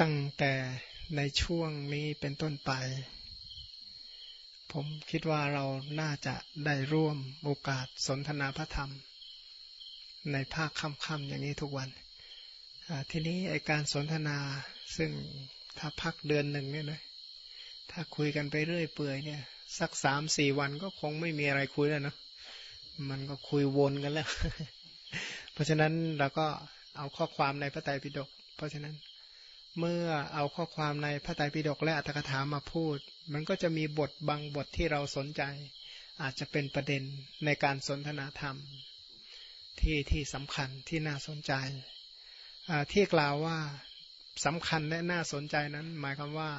ตั้งแต่ในช่วงนี้เป็นต้นไป ผมคิดว่าเราน่าจะได้ร่วมโอกาสสนทนาพระธรรม ในภาคค่ำๆอย่างนี้ทุกวัน ทีนี้ไอการสนทนาซึ่งถ้าพักเดือนหนึ่งเนี่ยนะถ้าคุยกันไปเรื่อยเปื่อยเนี่ยสักสามสี่วันก็คงไม่มีอะไรคุยแล้วนะมันก็คุยวนกันแล้ว เพราะฉะนั้นเราก็ เอาข้อความในพระไตรปิฎกเพราะฉะนั้น เมื่อเอาข้อความในพระไตรปิฎกและอัตถกถามาพูด มันก็จะมีบทบางบทที่เราสนใจ อาจจะเป็นประเด็นในการสนทนาธรรม ที่ที่สำคัญที่น่าสนใจที่กล่าวว่าสำคัญและน่าสนใจนั้น หมายความว่า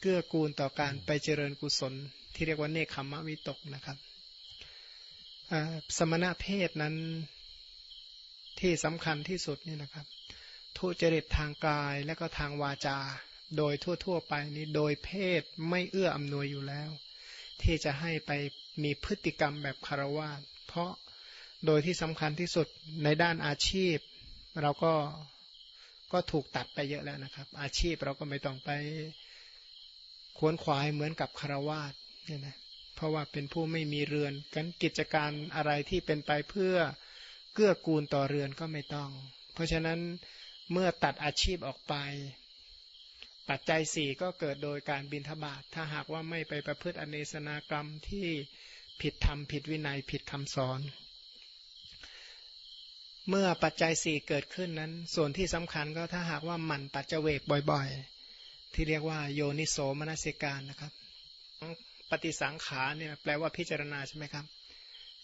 เกื้อกูลต่อการไปเจริญกุศล ที่เรียกว่าเนคขมะวิตกนะครับสมณะเพศนั้น ที่สำคัญที่สุดนี่นะครับ ทุจริตทางกายและก็ทางวาจา โดยทั่ว ๆ ไปนี้โดยเพศไม่เอื้ออำนวยอยู่แล้ว ที่จะให้ไปมีพฤติกรรมแบบคารวะเพราะโดยที่สำคัญที่สุดในด้านอาชีพ เราก็ก็ถูกตัดไปเยอะแล้วนะครับ อาชีพเราก็ไม่ต้องไปขวนขวายเหมือนกับคารวาสเนี่ยนะเพราะว่าเป็นผู้ไม่มีเรือนกันกิจการอะไรที่เป็นไปเพื่อ เกื้อกูลต่อเรือนก็ไม่ต้อง เพราะฉะนั้นเมื่อตัดอาชีพออกไป ปัจจัยสี่ก็เกิดโดยการบินทบาทถ้าหากว่าไม่ไปประพฤติอเนสนากรรมที่ผิดธรรมผิดวินัยผิดคำสอน เมื่อปัจจัยสี่เกิดขึ้นนั้น ส่วนที่สำคัญก็ถ้าหากว่าหมั่นปัจเจเวกบ่อยๆ ที่เรียกว่าโยนิโสมนสิการนะครับปฏิสังขารเนี่ยแปลว่าพิจารณาใช่ไหมครับ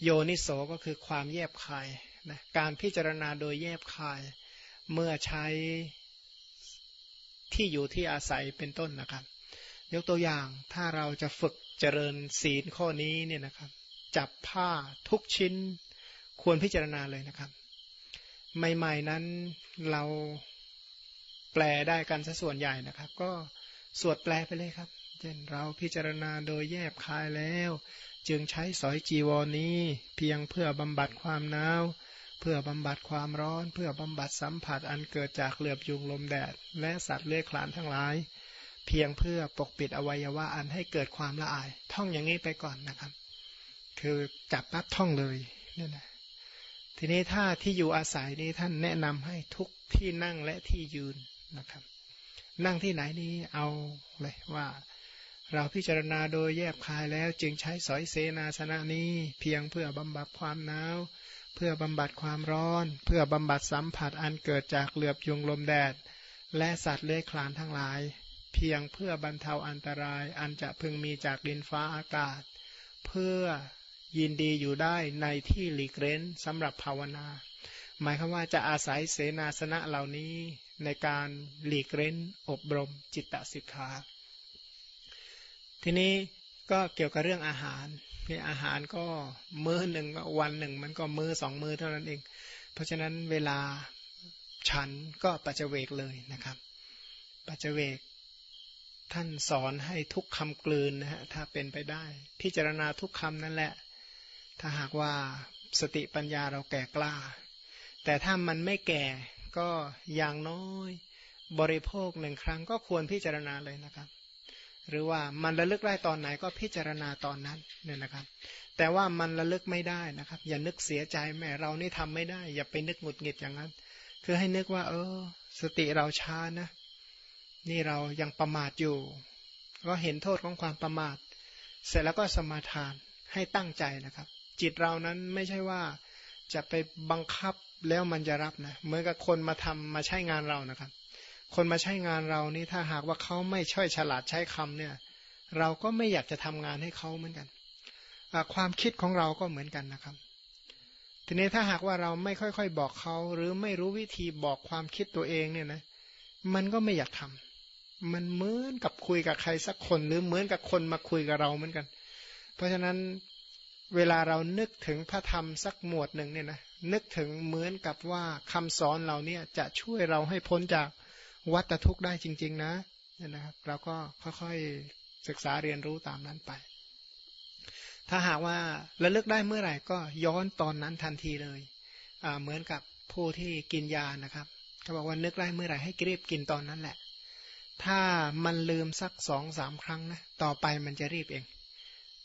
โยนิโสก็คือความแยบคาย นะการพิจารณาโดยแยบคาย เมื่อใช้ที่อยู่ที่อาศัยเป็นต้นนะครับ ยกตัวอย่างถ้าเราจะฝึกเจริญศีลข้อนี้เนี่ยนะครับ จับผ้าทุกชิ้นควรพิจารณาเลยนะครับ ใหม่ ๆนั้นเราแปลได้กันซะส่วนใหญ่นะครับ ก็สวดแปลไปเลยครับเช่นเราพิจารณาโดยแยบคายแล้ว จึงใช้สอยจีวรนี้เพียงเพื่อบำบัดความหนาว เพื่อบำบัดความร้อน เพื่อบำบัดสัมผัสอันเกิดจากเหลือบยุงลมแดด และสัตว์เลื้อยคลานทั้งหลาย เพียงเพื่อปกปิดอวัยวะอันให้เกิดความละอาย ท่องอย่างนี้ไปก่อนนะครับ คือจับปั๊บท่องเลยนี่นะทีนี้ถ้าที่อยู่อาศัยนี้ท่านแนะนำให้ทุกที่นั่งและที่ยืนนะครับ นั่งที่ไหนนี้เอาเลยว่า เราพิจารณาโดยแยบคายแล้วจึงใช้สอยเสนาสนะนี้ เพียงเพื่อบำบัดความหนาว เพื่อบำบัดความร้อน เพื่อบำบัดสัมผัสอันเกิดจากเหลือบยุงลมแดด และสัตว์เลื้อยคลานทั้งหลาย เพียงเพื่อบรรเทาอันตรายอันจะพึงมีจากดินฟ้าอากาศ เพื่อยินดีอยู่ได้ในที่หลีกเร้นสำหรับภาวนา หมายคือว่าจะอาศัยเสนาสนะเหล่านี้ในการหลีกเร้นอบรมจิตตสิกขา ทีนี้ ก็เกี่ยวกับเรื่องอาหารนี่อาหารก็มื้อหนึ่งวันหนึ่ง มันก็มื้อสองมื้อเท่านั้นเอง เพราะฉะนั้นเวลาฉันก็ปัจเวกเลยนะครับ ปัจเวกท่านสอนให้ทุกคำกลืนนะฮะถ้าเป็นไปได้ พิจารณาทุกคำนั่นแหละ ถ้าหากว่าสติปัญญาเราแก่กล้า แต่ถ้ามันไม่แก่ก็อย่างน้อย บริโภคหนึ่งครั้งก็ควรพิจารณาเลยนะครับ หรือว่ามันระลึกได้ตอนไหนก็พิจารณาตอนนั้นเนี่ยนะครับ แต่ว่ามันระลึกไม่ได้นะครับ อย่านึกเสียใจแม่เรานี่ทำไม่ได้ อย่าไปนึกหงุดหงิดอย่างนั้น คือให้นึกว่า เออ สติเราช้านะ นี่เรายังประมาทอยู่ ก็เห็นโทษของความประมาท เสร็จแล้วก็สมาทานให้ตั้งใจนะครับ จิตเรานั้นไม่ใช่ว่าจะไปบังคับแล้วมันจะรับนะเหมือนกับคนมาทำมาใช้งานเรานะครับ คนมาใช้งานเรานี่ถ้าหากว่าเขาไม่ช่อยฉลาดใช้คำเนี่ย เราก็ไม่อยากจะทำงานให้เขาเหมือนกันความคิดของเราก็เหมือนกันนะครับ ทีนี้ถ้าหากว่าเราไม่ค่อยๆ บอกเขาหรือไม่รู้วิธีบอกความคิดตัวเองเนี่ยนะมันก็ไม่อยากทำมันเหมือนกับคุยกับใครสักคน หรือเหมือนกับคนมาคุยกับเราเหมือนกัน เพราะฉะนั้นเวลาเรานึกถึงพระธรรมสักหมวดหนึ่งเนี่ยนะนึกถึงเหมือนกับว่าคำสอนเราเนี่ยจะช่วยเราให้พ้นจาก วัตทุกข์ได้จริง ๆ นะเนี่ยนะครับ เราก็ค่อยๆศึกษาเรียนรู้ตามนั้นไป ถ้าหากว่าระลึกได้เมื่อไหร่ก็ย้อนตอนนั้นทันทีเลยเหมือนกับผู้ที่กินยานะครับเขาบอกว่านึกได้เมื่อไหร่ให้รีบกินตอนนั้นแหละ ถ้ามันลืมสักสองสามครั้งนะต่อไปมันจะรีบเอง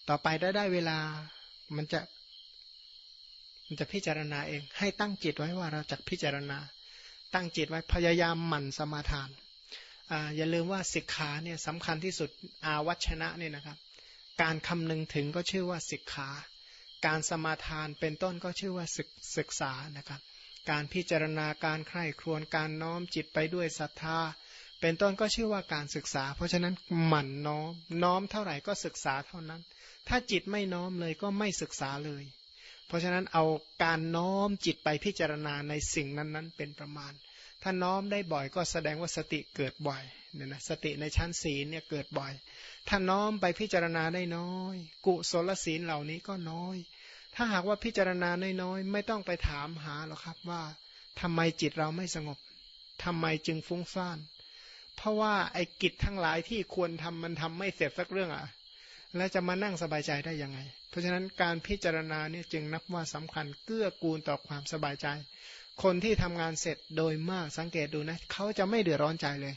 ต่อไปได้ได้เวลามันจะมันจะพิจารณาเอง ให้ตั้งจิตไว้ว่าเราจะพิจารณา ตั้งจิตไว้พยายามหมั่นสมาทานออย่าลืมว่าศิกขาเนี่ยสำคัญที่สุดอาวัชนะเนี่ยนะครับ การคำนึงถึงก็ชื่อว่าศิกขา การสมาทานเป็นต้นก็ชื่อว่าศึกศึกษานะครับ การพิจารณาการใคร่ครวญการน้อมจิตไปด้วยศรัทธา เป็นต้นก็ชื่อว่าการศึกษา เพราะฉะนั้นหมั่นน้อมน้อมเท่าไหร่ก็ศึกษาเท่านั้น ถ้าจิตไม่น้อมเลยก็ไม่ศึกษาเลย เพราะฉะนั้นเอาการน้อมจิตไปพิจารณาในสิ่งนั้นๆ เป็นประมาณ ถ้าน้อมได้บ่อยก็แสดงว่าสติเกิดบ่อยเนี่ยนะสติในชั้นศีลเนี่ยเกิดบ่อย ถ้าน้อมไปพิจารณาได้น้อย กุศลศีลเหล่านี้ก็น้อย ถ้าหากว่าพิจารณาน้อยๆไม่ต้องไปถามหาหรอกครับว่าทำไมจิตเราไม่สงบทำไมจึงฟุ้งซ่าน เพราะว่าไอ้กิจทั้งหลายที่ควรทำมันทำไม่เสร็จสักเรื่องอะ แล้วจะมานั่งสบายใจได้ยังไง เพราะฉะนั้นการพิจารณาเนี่ยจึงนับว่าสำคัญเกื้อกูลต่อความสบายใจ คนที่ทำงานเสร็จโดยมากสังเกตดูนะเขาจะไม่เดือดร้อนใจเลย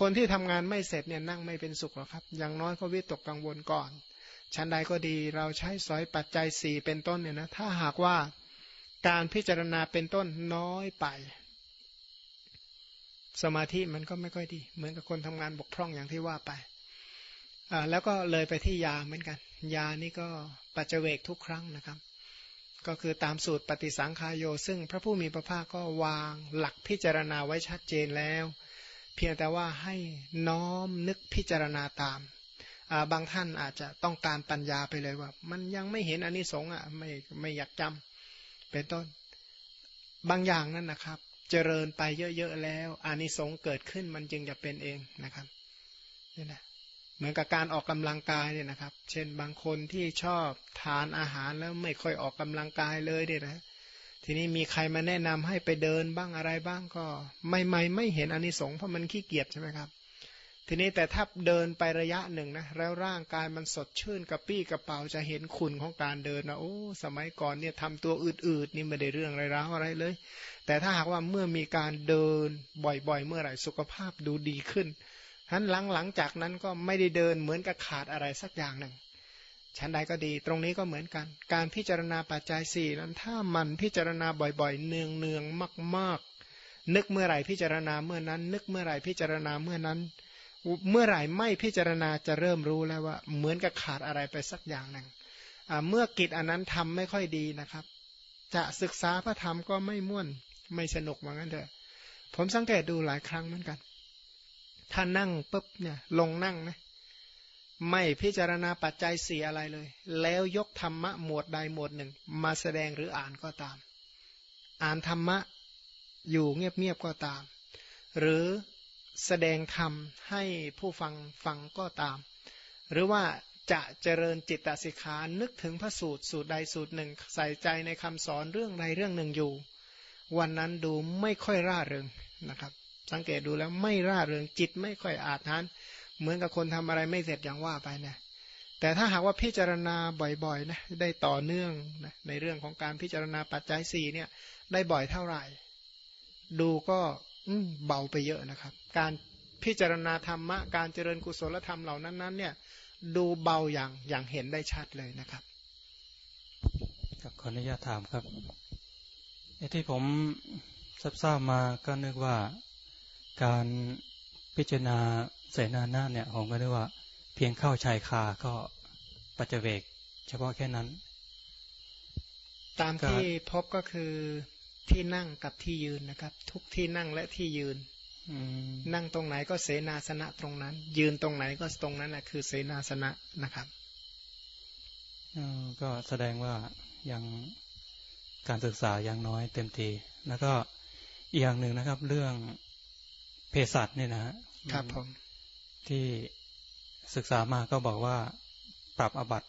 คนที่ทำงานไม่เสร็จเนี่ยนั่งไม่เป็นสุขหรอกครับ อย่างน้อยก็วิตกกังวลก่อน ชั้นใดก็ดีเราใช้สอยปัจจัยสี่เป็นต้นเนี่ยนะถ้าหากว่าการพิจารณาเป็นต้นน้อยไป สมาธิมันก็ไม่ค่อยดี เหมือนกับคนทำงานบกพร่องอย่างที่ว่าไป แล้วก็เลยไปที่ยาเหมือนกัน ยานี่ก็ปัจเจกทุกครั้งนะครับ ก็คือตามสูตรปฏิสังขายโย ซึ่งพระผู้มีพระภาคก็วางหลักพิจารณาไว้ชัดเจนแล้ว เพียงแต่ว่าให้น้อมนึกพิจารณาตามบางท่านอาจจะต้องการปัญญาไปเลยว่า มันยังไม่เห็นอนนิสงส์อะไม่ไม่อยากจำเป็นต้นบางอย่างนั่นนะครับ เจริญไปเยอะๆแล้วอานิสงส์เกิดขึ้นมันจึงจะเป็นเองนะครับนี่นะ เหมือนกับการออกกำลังกายเนี่ยนะครับ เช่นบางคนที่ชอบทานอาหารแล้วไม่ค่อยออกกำลังกายเลยเนี่ยนะทีนี้มีใครมาแนะนำให้ไปเดินบ้างอะไรบ้างก็ไม่ไม่ไม่เห็นอานิสงส์เพราะมันขี้เกียจใช่ไหมครับ ทีนี้แต่ถ้าเดินไประยะหนึ่งนะแล้วร่างกายมันสดชื่นกระปี้กระเป๋าจะเห็นคุณของการเดินนะโอ้สมัยก่อนเนี่ยทำตัวอืดๆนี่ไม่ได้เรื่องไรร้าวอะไรเลย แต่ถ้าหากว่าเมื่อมีการเดินบ่อยๆ เมื่อไหร่สุขภาพดูดีขึ้น ทั้นหลังหลังจากนั้นก็ไม่ได้เดินเหมือนกับขาดอะไรสักอย่างหนึ่งชั้นใดก็ดี ตรงนี้ก็เหมือนกัน การพิจารณาปัจจัยสี่นั้นถ้ามันพิจารณาบ่อยๆ เนืองๆมาก ๆ นึกเมื่อไหร่พิจารณาเมื่อนั้น นึกเมื่อไหร่พิจารณาเมื่อนั้น เมื่อไหร่ไม่พิจารณาจะเริ่มรู้แล้วว่า เหมือนกับขาดอะไรไปสักอย่างหนึ่งเมื่อกิจอันนั้นทำไม่ค่อยดีนะครับ จะศึกษาพระธรรมก็ไม่ม่วนไม่สนุกเหมือนกันเถอะผมสังเกตดูหลายครั้งเหมือนกัน ถ้านั่งปุ๊บเนี่ยลงนั่งนะไม่พิจารณาปัจจัยสี่อะไรเลย แล้วยกธรรมะหมวดใดหมวดหนึ่ง มาแสดงหรืออ่านก็ตาม อ่านธรรมะอยู่เงียบๆก็ตาม หรือแสดงธรรมให้ผู้ฟังฟังก็ตาม หรือว่าจะเจริญจิตตสิกขานึกถึงพระสูตรสูตรใดสูตรหนึ่ง ใส่ใจในคำสอนเรื่องใดเรื่องหนึ่งอยู่ วันนั้นดูไม่ค่อยร่าเริงนะครับ สังเกตดูแล้วไม่ร่าเริงจิตไม่ค่อยอาถรรพ์เหมือนกับคนทำอะไรไม่เสร็จอย่างว่าไปนะแต่ถ้าหากว่าพิจารณาบ่อยๆนะได้ต่อเนื่องนะในเรื่องของการพิจารณาปัจจัยสี่เนี่ย ได้บ่อยเท่าไหร่ ดูก็เบาไปเยอะนะครับ การพิจารณาธรรมะการเจริญกุศลธรรมเหล่านั้นนั้นเนี่ยดูเบาอย่างอย่างเห็นได้ชัดเลยนะครับกับขออนุญาตถามครับไอ้ที่ผมทราบมาก็นึกว่า การพิจารณาเสนาหน้าเนี่ยผมก็นึกว่า เพียงเข้าชายคาก็ปัจเจกเฉพาะแค่นั้น ตามที่พบก็คือที่นั่งกับที่ยืนนะครับ ทุกที่นั่งและที่ยืนนั่งตรงไหนก็เสนาสนะตรงนั้น ยืนตรงไหนก็ตรงนั้นแหละคือเสนาสนะนะครับก็แสดงว่ายังการศึกษายังน้อยเต็มทีแล้วก็อีกอย่างหนึ่งนะครับ เรื่อง เภสัชเนี่ยนะครับผมที่ศึกษามาก็บอกว่าปรับอบัต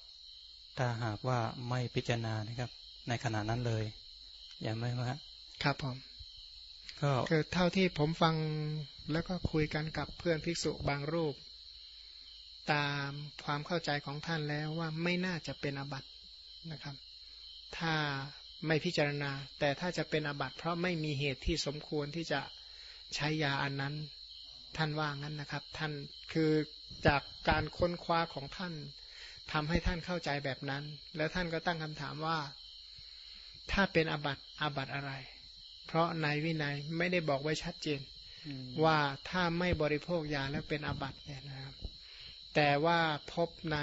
ถ้าหากว่าไม่พิจารณานะครับ ในขณะนั้นเลย อย่างไรครับครับผมก็คือเท่าที่ผมฟังแล้วก็คุยกันกับเพื่อนภิกษุบางรูป ตามความเข้าใจของท่านแล้วว่าไม่น่าจะเป็นอบัตนะครับ ถ้าไม่พิจารณา แต่ถ้าจะเป็นอาบัติเพราะไม่มีเหตุที่สมควรที่จะ ใช้ยาอันนั้น ท่านว่างั้นนะครับ ท่านคือจากการค้นคว้าของท่านทำให้ท่านเข้าใจแบบนั้น แล้วท่านก็ตั้งคำถามว่า ถ้าเป็นอาบัติอาบัติอะไร เพราะในวินัยไม่ได้บอกไว้ชัดเจน ว่าถ้าไม่บริโภคยาแล้วเป็นอาบัติเนี่ยนะครับ แต่ว่าพบใน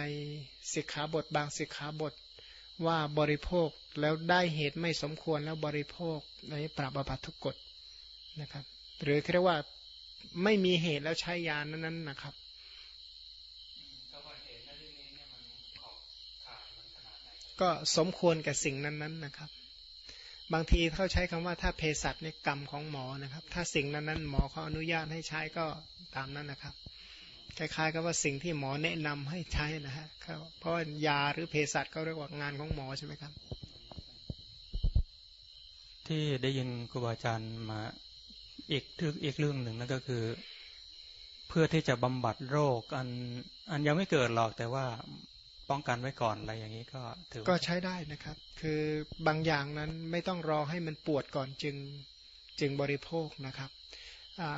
สิกขาบทบางสิกขาบทว่าบริโภคแล้วได้เหตุไม่สมควรแล้วบริโภคในปรับอาบัติทุกกฎนะครับ หรือเรียกว่าไม่มีเหตุแล้วใช้ยานั้นๆนะครับก็สมควรกับสิ่งนั้นๆนะครับ บางทีเขาใช้คำว่าถ้าเภสัชในกรรมของหมอนะครับ ถ้าสิ่งนั้นๆหมอเขาอนุญาตให้ใช้ก็ตามนั้นนะครับ คล้ายๆกับว่าสิ่งที่หมอแนะนำให้ใช้นะฮะเพราะยาหรือเภสัชเขาเรียกว่างานของหมอใช่ไหมครับ ที่ได้ยินครูบาอาจารย์มา อีกทึกอีกเรื่องหนึ่งนั่นก็คือ เพื่อที่จะบำบัดโรค อันอันยังไม่เกิดหรอกแต่ว่าป้องกันไว้ก่อนอะไรอย่างนี้ก็ถือก็ใช้ได้นะครับ คือบางอย่างนั้นไม่ต้องรอให้มันปวดก่อนจึงจึงบริโภคนะครับ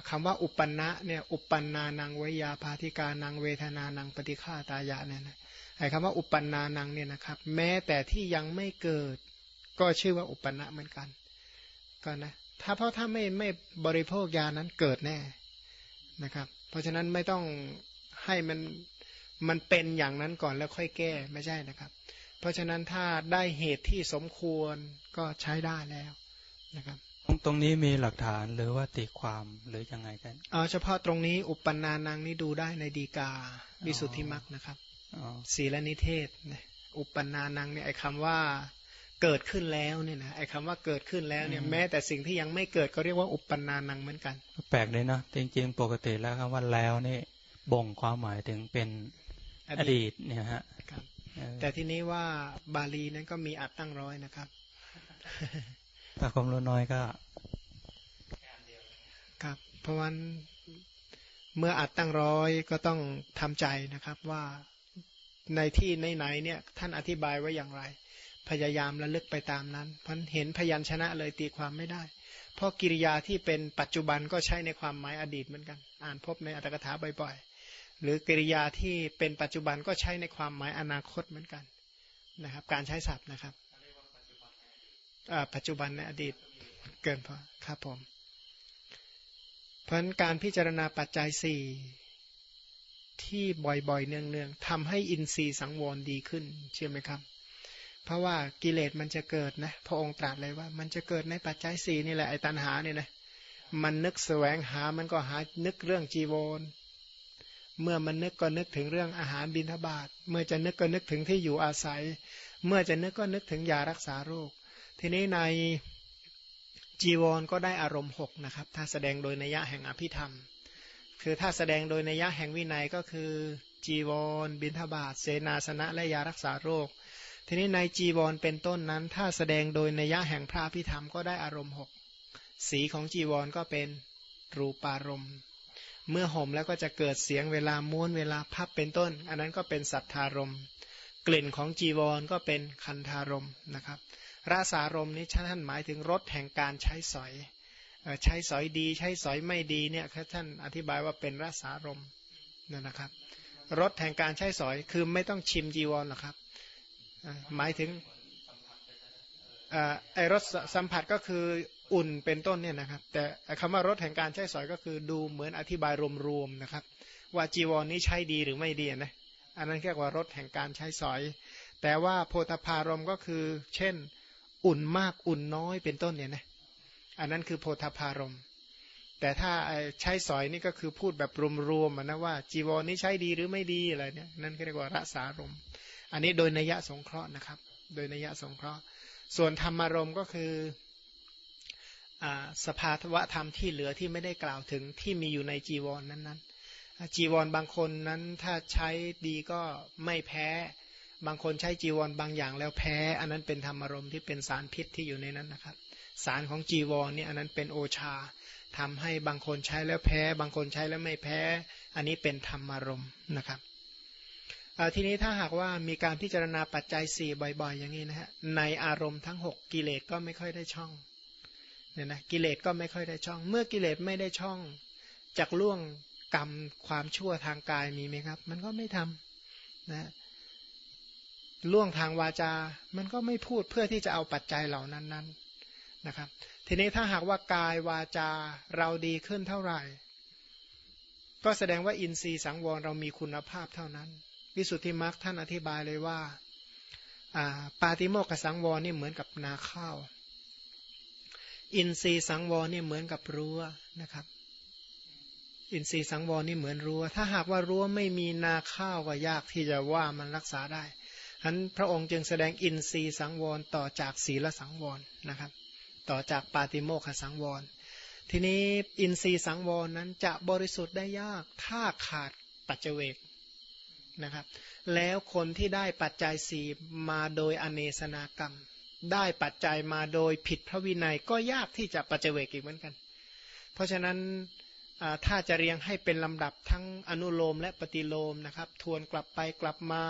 คำว่าอุปนะเนี่ยอุปนานังวยาพาธิกานังเวทนานังปฏิฆาตายะเนี่ยนะไอ้คำว่าอุปนานังเนี่ยนะครับ แม้แต่ที่ยังไม่เกิด ก็ชื่อว่าอุปนะเหมือนกัน ก็นะ ถ้าเพราะถ้าไม่ไม่บริโภคยานั้นเกิดแน่นะครับ เพราะฉะนั้นไม่ต้องให้มันมันเป็นอย่างนั้นก่อนแล้วค่อยแก้ไม่ใช่นะครับ เพราะฉะนั้นถ้าได้เหตุที่สมควรก็ใช้ได้แล้วนะครับ ตรงนี้มีหลักฐานหรือว่าตีความหรือยังไงกันเอาเฉพาะตรงนี้อุปนานังนี่ดูได้ในดีกาวิสุทธิมักนะครับศีลนิเทศ อุปนานังเนี่ยไอ้คำว่า เกิดขึ้นแล้วเนี่ยนะไอ้คาว่าเกิดขึ้นแล้วเนี่ยแม้แต่สิ่งที่ยังไม่เกิดก็เรียกว่าอุปนานังเหมือนกัน แปลกเลยนะจริงๆ ปกติแล้วคำว่าแล้วนี่บ่งความหมายถึงเป็นอดีตเนี่ยฮะแต่ทีนี้ว่าบาลีนั้นก็มีอัดตั้งร้อยนะครับถ้าความรู้น้อยก็ครับ เพราะวันเมื่ออัดตั้งร้อยก็ต้องทำใจนะครับว่าในที่ไหนๆเนี่ย ท่านอธิบายไว้อย่างไร พยายามระลึกไปตามนั้นเพราะเห็นพยัญชนะเลยตีความไม่ได้ เพราะกิริยาที่เป็นปัจจุบันก็ใช้ในความหมายอดีตเหมือนกัน อ่านพบในอัตถกถาบ่อยๆ หรือกริยาที่เป็นปัจจุบันก็ใช้ในความหมายอนาคตเหมือนกันนะครับ การใช้ศัพท์นะครับปัจจุบันในอดีตเกินพอครับผมเพราะการพิจารณาปัจจัยสี่ที่บ่อยๆ เนืองๆทำให้อินทรีย์สังวรดีขึ้น เชื่อไหมครับ เพราะว่ากิเลสมันจะเกิดนะพระองค์ตรัสเลยว่า มันจะเกิดในปัจจัยสี่นี่แหละไอ้ตัณหาเนี่ยนะมันนึกแสวงหามันก็หานึกเรื่องจีวร เมื่อมันนึกก็นึกถึงเรื่องอาหารบิณฑบาตเมื่อจะนึกก็นึกถึงที่อยู่อาศัย เมื่อจะนึกก็นึกถึงยารักษาโรค ทีนี้ในจีวรก็ได้อารมณ์หกนะครับ ถ้าแสดงโดยนัยะแห่งอภิธรรม คือถ้าแสดงโดยนัยะแห่งวินัยก็คือจีวร บิณฑบาตเสนาสนะและยารักษาโรค ทีนี้ในจีวรเป็นต้นนั้น ถ้าแสดงโดยนัยะแห่งพระอภิธรรมก็ได้อารมณ์หกสีของจีวรก็เป็นรูปารมณ์เมื่อห่มแล้วก็จะเกิดเสียงเวลาม้วนเวลาพับเป็นต้น อันนั้นก็เป็นสัทธารมกลิ่นของจีวรก็เป็นคันธารมนะครับราสารมนี้ท่านหมายถึงรสแห่งการใช้สอยใช้สอยดี ใช้สอยไม่ดีเนี่ยท่านอธิบายว่าเป็นราสารมนั่นนะครับรสแห่งการใช้สอยคือไม่ต้องชิมจีวรหรอกครับ หมายถึงไอรสสัมผัสก็คืออุ่นเป็นต้นเนี่ยนะครับ แต่คำว่ารถแห่งการใช้สอยก็คือดูเหมือนอธิบายรวมๆนะครับ ว่าจีวรนนี้ใช้ดีหรือไม่ดีนะอันนั้นเรียกว่ารถแห่งการใช้สอย แต่ว่าโพธพารมก็คือ เช่น อุ่นมากอุ่นน้อยเป็นต้นเนี่ยนะอันนั้นคือโพธพารมแต่ถ้าใช้สอยนี่ก็คือพูดแบบรวมๆนะว่าจีวรนี้ใช้ดีหรือไม่ดีอะไรเนี่ยนั่นเรียกว่ารสารม อันนี้โดยนัยสงเคราะห์นะครับ โดยนัยสงเคราะห์ ส่วนธรรมารมก็คือสภาวะธรรมที่เหลือที่ไม่ได้กล่าวถึงที่มีอยู่ในจีวรนนั้นๆ จีวรบางคนนั้นถ้าใช้ดีก็ไม่แพ้ บางคนใช้จีวรบางอย่างแล้วแพ้ อันนั้นเป็นธรรมารมที่เป็นสารพิษที่อยู่ในนั้นนะครับ สารของจีวรเนี่ยอันนั้นเป็นโอชาทำให้บางคนใช้แล้วแพ้ บางคนใช้แล้วไม่แพ้ อันนี้เป็นธรรมารมนะครับ ทีนี้ถ้าหากว่ามีการพิจารณาปัจจัย 4 บ่อยๆ อย่างนี้นะฮะในอารมณ์ทั้ง 6 กิเลสก็ไม่ค่อยได้ช่องเนี่ยนะกิเลสก็ไม่ค่อยได้ช่อง เมื่อกิเลสไม่ได้ช่องจากล่วงกรรมความชั่วทางกายมีไหมครับ มันก็ไม่ทำนะล่วงทางวาจา มันก็ไม่พูดเพื่อที่จะเอาปัจจัยเหล่านั้นนั้นนะครับ ทีนี้ถ้าหากว่ากายวาจาเราดีขึ้นเท่าไหร่ ก็แสดงว่าอินทรีย์สังวรเรามีคุณภาพเท่านั้น วิสุทธิมรรคท่านอธิบายเลยว่าปาติโมกขสังวรนี่เหมือนกับนาข้าว อินทรีสังวรนี่เหมือนกับรั้วนะครับ อินทรีสังวรนี่เหมือนรั้ว ถ้าหากว่ารั้วไม่มีนาข้าวก็ยากที่จะว่ามันรักษาได้ฉะนั้นพระองค์จึงแสดงอินทรีสังวรต่อจากศีลสังวรนะครับ ต่อจากปาติโมกขสังวร ทีนี้อินทรีสังวรนั้นจะบริสุทธิ์ได้ยากถ้าขาดปัจเจเวก นะครับ แล้วคนที่ได้ปัจจัยสีมาโดยอเนสนากรรม ได้ปัจจัยมาโดยผิดพระวินัยก็ยากที่จะปัจเจเวกอีกเหมือนกัน เพราะฉะนั้นถ้าจะเรียงให้เป็นลำดับทั้งอนุโลมและปฏิโลมนะครับ ทวนกลับไปกลับมา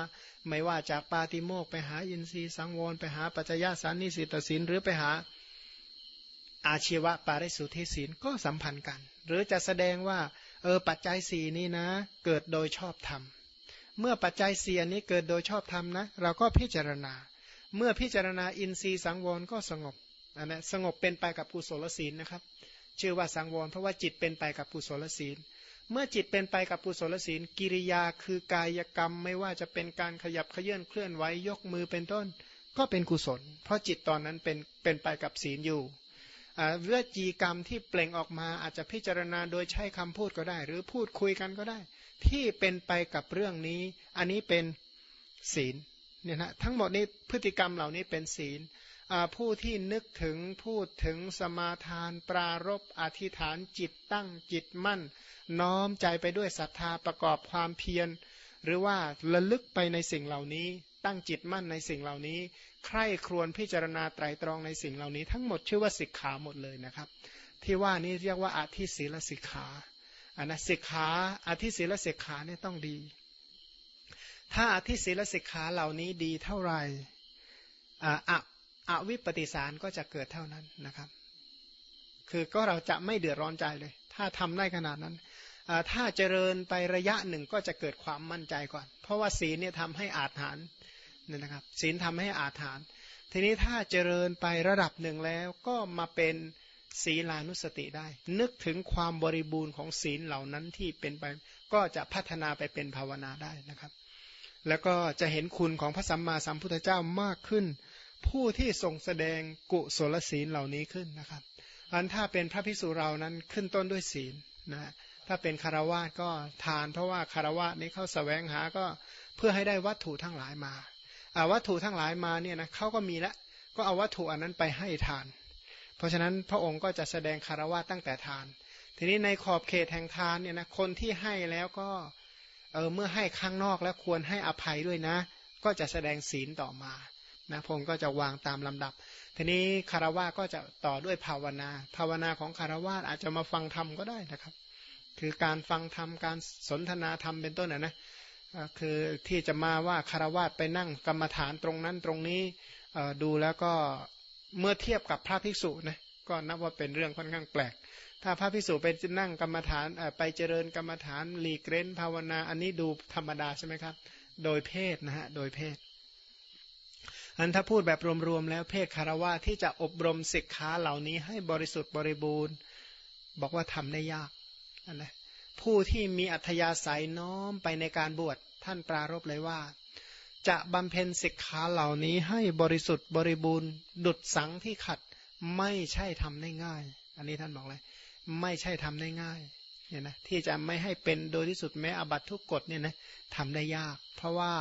ไม่ว่าจากปาติโมกไปหาอินทรีสังวรไปหาปัจจยสานิสิตสินหรือไปหาอาชีวะปาริสุทธิศีลก็สัมพันธ์กัน หรือจะแสดงว่า เออปัจจัยสี่นี้นะ เกิดโดยชอบธรรม เมื่อปัจจัยเสี่นี้เกิดโดยชอบธรรมนะ เราก็พิจารณา เมื่อพิจารณาอินทรีย์สังวรก็สงบอันนะสงบเป็นไปกับกุศลศีลนะครับ ชื่อว่าสังวรเพราะว่าจิตเป็นไปกับกุศลศีล เมื่อจิตเป็นไปกับกุศลศีล กิริยาคือกายกรรมไม่ว่าจะเป็นการขยับเขยื่อนเคลื่อนไหวยกมือเป็นต้น ก็เป็นกุศล เพราะจิตตอนนั้นเป็นเป็นไปกับศีลอยู่เวจีกรรมที่เปล่งออกมาอาจจะพิจารณาโดยใช้คำพูดก็ได้ หรือพูดคุยกันก็ได้ ที่เป็นไปกับเรื่องนี้ อันนี้เป็นศีลเนี่ยนะทั้งหมดนี้พฤติกรรมเหล่านี้เป็นศีลผู้ที่นึกถึงพูดถึงสมาทาน ปรารบอธิษฐานจิตตั้งจิตมั่น น้อมใจไปด้วยศรัทธาประกอบความเพียร หรือว่าระลึกไปในสิ่งเหล่านี้ ตั้งจิตมั่นในสิ่งเหล่านี้ ใคร่ครวญพิจารณาไตรตรองในสิ่งเหล่านี้ ทั้งหมดชื่อว่าสิกขาหมดเลยนะครับ ที่ว่านี้เรียกว่าอาทิศีลสิกขา อันนะสิกขาอาทิศีลสิกขาเนี่ยต้องดี ถ้าอาทิศีลสิกขาเหล่านี้ดีเท่าไหร่อะอวิปปิสารก็จะเกิดเท่านั้นนะครับ คือก็เราจะไม่เดือดร้อนใจเลย ถ้าทำได้ขนาดนั้นถ้าเจริญไประยะหนึ่งก็จะเกิดความมั่นใจก่อน เพราะว่าศีลเนี่ยทำให้อาถานนี่นะครับศีลทำให้อาถานทีนี้ถ้าเจริญไประดับหนึ่งแล้วก็มาเป็น ศีลานุสติได้ นึกถึงความบริบูรณ์ของศีลเหล่านั้นที่เป็นไป ก็จะพัฒนาไปเป็นภาวนาได้นะครับ แล้วก็จะเห็นคุณของพระสัมมาสัมพุทธเจ้ามากขึ้น ผู้ที่ทรงแสดงกุศลศีลเหล่านี้ขึ้นนะครับอันถ้าเป็นพระพิสุเรานั้นขึ้นต้นด้วยศีลนะถ้าเป็นคารวะก็ทาน เพราะว่าคารวะนี้เขาสแสวงหาก็เพื่อให้ได้วัตถุทั้งหลายมาอาวัตถุทั้งหลายมาเนี่ยนะเขาก็มีแล้วก็เอาวัตถุอันนั้นไปให้ทาน ราะฉะนั้นพระองค์ก็จะแสดงคารวะตั้งแต่ทาน ทีนี้ในขอบเขตแห่งทานเนี่ยนะคนที่ให้แล้วก็เออเมื่อให้ข้างนอกแล้วควรให้อภัยด้วยนะ ก็จะแสดงศีลต่อมานะพงก็จะวางตามลำดับ ทีนี้คารวะก็จะต่อด้วยภาวนา ภาวนาของคารวะอาจจะมาฟังธรรมก็ได้นะครับ คือการฟังธรรมการสนทนาธรรมเป็นต้นนะนะคือที่จะมาว่าคารวะไปนั่งกรรมฐานตรงนั้นตรงนี้ดูแล้วก็ เมื่อเทียบกับพระภิกษุนะก็นับว่าเป็นเรื่องค่อนข้างแปลก ถ้าพระภิกษุไปนั่งกรรมฐานไปเจริญกรรมฐานหลีกเล้นภาวนา อันนี้ดูธรรมดาใช่ไหมครับ โดยเพศนะฮะโดยเพศอันถ้าพูดแบบรวมๆแล้วเพศคารวะที่จะอบรมศิกขาเหล่านี้ให้บริสุทธิ์บริบูรณ์ บอกว่าทำได้ยากนนะผู้ที่มีอัธยาศัยน้อมไปในการบวชท่านปรารบเลยว่า จะบำเพ็ญศิกขาเหล่านี้ให้บริสุทธิ์บริบูรณ์ ดุดสังที่ขัดไม่ใช่ทำได้ง่าย อันนี้ท่านบอกเลย ไม่ใช่ทำได้ง่ายเนี่ยนะที่จะไม่ให้เป็นโดยที่สุดแม้อบัตทุกกฎเนี่ยนะทำได้ยาก เพราะว่า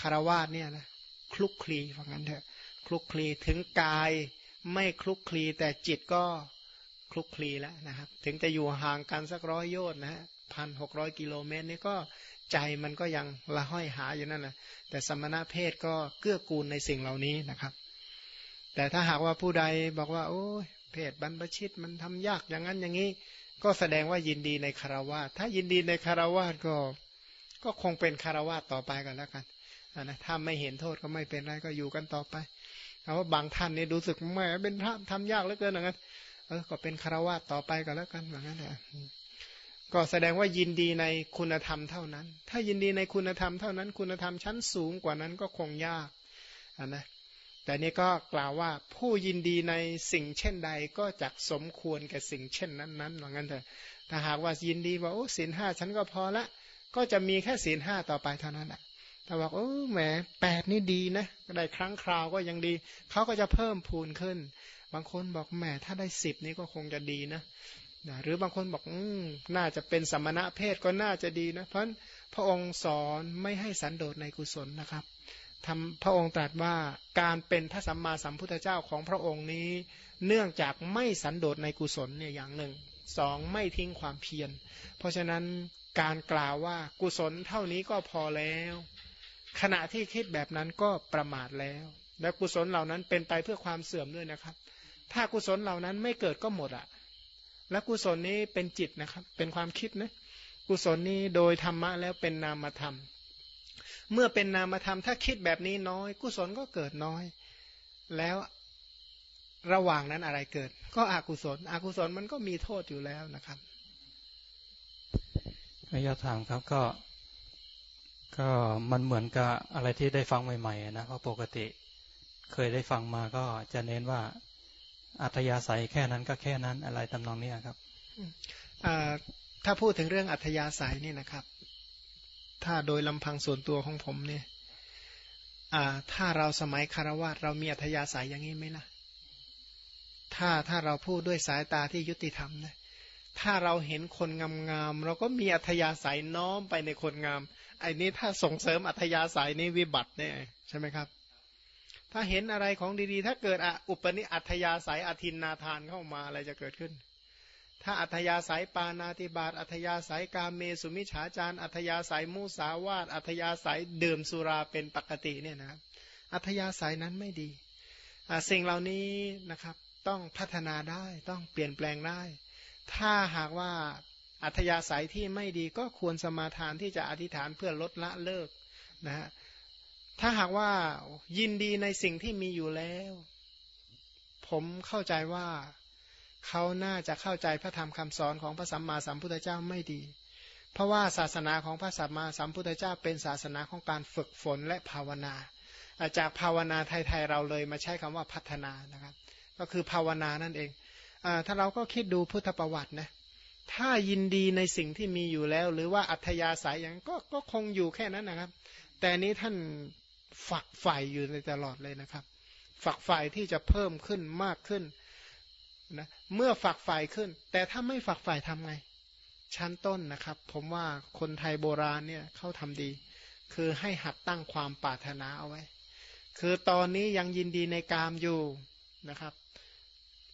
คารวะเนี่ยนะคลุกคลีว่างั้นเถอะคลุกคลีถึงกายไม่คลุกคลีแต่จิตก็คลุกคลีแล้วนะครับ ถึงจะอยู่ห่างกันสักร้อยโยชน์นะฮะพันหกร้อยกิโลเมตรนี่ก็ ใจมันก็ยังละห้อยหาอยู่นั่นแหละแต่สมณะเพศก็เกื้อกูลในสิ่งเหล่านี้นะครับ แต่ถ้าหากว่าผู้ใดบอกว่า โอ้ยเพศบรรพชิตมันทำยากอย่างนั้นอย่างนี้ ก็แสดงว่ายินดีในคารวะถ้ายินดีในคารวะก็ก็คงเป็นคารวะต่อไปกันแล้วกันนะถ้าไม่เห็นโทษก็ไม่เป็นไรก็อยู่กันต่อไปเอาว่าบางท่านนี่รู้สึกแหมเป็นพระทำยากเหลือเกินอย่างนั้นเออก็เป็นคารวะต่อไปกันแล้วกันอย่างนั้นแหละ ก็แสดงว่ายินดีในคุณธรรมเท่านั้น ถ้ายินดีในคุณธรรมเท่านั้น คุณธรรมชั้นสูงกว่านั้นก็คงยากนะแต่นี้ก็กล่าวว่าผู้ยินดีในสิ่งเช่นใดก็จักสมควรแก่สิ่งเช่นนั้นนั้นว่างั้นเถอะ ถ้าหากว่ายินดีว่าโอ้ศีลห้าฉันก็พอละ ก็จะมีแค่ศีลห้าต่อไปเท่านั้นแหละถ้าบอกโอ้แหมแปดนี่ดีนะได้ครั้งคราวก็ยังดี เขาก็จะเพิ่มพูนขึ้น บางคนบอกแหมถ้าได้สิบนี่ก็คงจะดีนะ นะหรือบางคนบอกอืน่าจะเป็นสมณะเพศก็น่าจะดีนะเพราะพระองค์สอนไม่ให้สันโดษในกุศลนะครับทำพระองค์ตรัสว่าการเป็นพระสัมมาสัมพุทธเจ้าของพระองค์นี้ เนื่องจากไม่สันโดษในกุศลเนี่ยอย่างหนึ่งสองไม่ทิ้งความเพียร เพราะฉะนั้นการกล่าวว่ากุศลเท่านี้ก็พอแล้ว ขณะที่คิดแบบนั้นก็ประมาทแล้ว และกุศลเหล่านั้นเป็นไปเพื่อความเสื่อมด้วยนะครับ ถ้ากุศลเหล่านั้นไม่เกิดก็หมดอะ่ะ และกุศลนี้เป็นจิตนะครับ เป็นความคิดนะกุศลนี้โดยธรรมะแล้วเป็นนามธรรม เมื่อเป็นนามธรรมถ้าคิดแบบนี้น้อย กุศลก็เกิดน้อย แล้วระหว่างนั้นอะไรเกิด ก็อกุศล อกุศลมันก็มีโทษอยู่แล้วนะครับระยะถามครับก็ ก็มันเหมือนกับอะไรที่ได้ฟังใหม่ๆนะเพราะปกติ เคยได้ฟังมาก็จะเน้นว่า อัธยาศัยแค่นั้นก็แค่นั้นอะไรตำนองนี้ครับถ้าพูดถึงเรื่องอัธยาศัยนี่นะครับ ถ้าโดยลำพังส่วนตัวของผมเนี่ยถ้าเราสมัยคารวะเรามีอัธยาศัยอย่างนี้ไหมล่ะ ถ้าถ้าเราพูดด้วยสายตาที่ยุติธรรมนะถ้าเราเห็นคนงามๆเราก็มีอัธยาศัยน้อมไปในคนงามไอ้นี้ถ้าส่งเสริมอัธยาศัยนี้วิบัติเนี่ยใช่ไหมครับ ถ้าเห็นอะไรของดีๆ ถ้าเกิดอุปนิอัธยาศัยอธินนาทานเข้ามาอะไรจะเกิดขึ้น ถ้าอัธยาศัยปานาติบาตอัธยาศัยกาเมสุมิฉาจารอัธยาศัยมุสาวาตอัธยาศัยดื่มสุราเป็นปกติเนี่ยนะอัธยาศัยนั้นไม่ดีสิ่งเหล่านี้นะครับต้องพัฒนาได้ต้องเปลี่ยนแปลงได้ ถ้าหากว่าอัธยาศัยที่ไม่ดีก็ควรสมาทานที่จะอธิษฐานเพื่อลดละเลิกนะฮะ ถ้าหากว่ายินดีในสิ่งที่มีอยู่แล้ว ผมเข้าใจว่าเขาน่าจะเข้าใจพระธรรมคำสอนของพระสัมมาสัมพุทธเจ้าไม่ดี เพราะว่าศาสนาของพระสัมมาสัมพุทธเจ้า เป็นศาสนาของการฝึกฝนและภาวนา จากภาวนาไทยๆเราเลยมาใช้คำว่าพัฒนานะครับ ก็คือภาวนานั่นเองอถ้าเราก็คิดดูพุทธประวัตินะถ้ายินดีในสิ่งที่มีอยู่แล้ว หรือว่าอัธยาศัยอย่างก็ก็คงอยู่แค่นั้นนะครับ แต่นี้ท่าน ฝักใฝ่อยู่ในตลอดเลยนะครับ ฝักใฝ่ที่จะเพิ่มขึ้นมากขึ้นนะเมื่อฝักใฝ่ขึ้น แต่ถ้าไม่ฝักใฝ่ทำไง ชั้นต้นนะครับ ผมว่าคนไทยโบราณเนี่ยเขาทำดี คือให้หัดตั้งความปรารถนาเอาไว้ คือตอนนี้ยังยินดีในกามอยู่นะครับ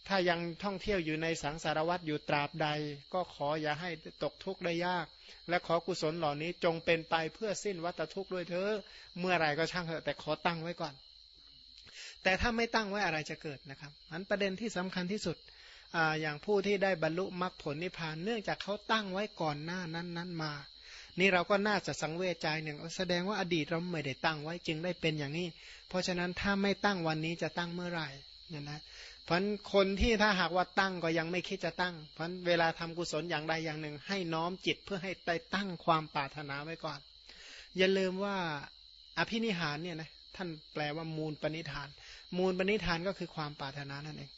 ถ้ายังท่องเที่ยวอยู่ในสังสารวัตรอยู่ตราบใด ก็ขออย่าให้ตกทุกข์ได้ยาก และขอกุศลเหล่านี้จงเป็นไปเพื่อสิ้นวัฏทุกข์ด้วยเถอะเมื่อไรก็ช่างเถอะแต่ขอตั้งไว้ก่อน แต่ถ้าไม่ตั้งไว้อะไรจะเกิดนะครับอันประเด็นที่สำคัญที่สุดออย่างผู้ที่ได้บรรลุมรรคผลนิพพานเนื่องจากเขาตั้งไว้ก่อนหน้านั้นนั้นมา นี่เราก็น่าจะสังเวชใจหนึ่งแสดงว่าอดีตเราไม่ได้ตั้งไว้จึงได้เป็นอย่างนี้ เพราะฉะนั้นถ้าไม่ตั้งวันนี้จะตั้งเมื่อไหร่เนี่ยนะ เพราะคนที่ถ้าหากว่าตั้งก็ยังไม่คิดจะตั้ง เพราะเวลาทำกุศลอย่างใดอย่างหนึ่ง ให้น้อมจิตเพื่อให้ได้ตั้งความปรารถนาไว้ก่อน อย่าลืมว่าอภินิหารเนี่ยนะท่านแปลว่ามูลปณิธาน มูลปณิธานก็คือความปรารถนานั่นเอง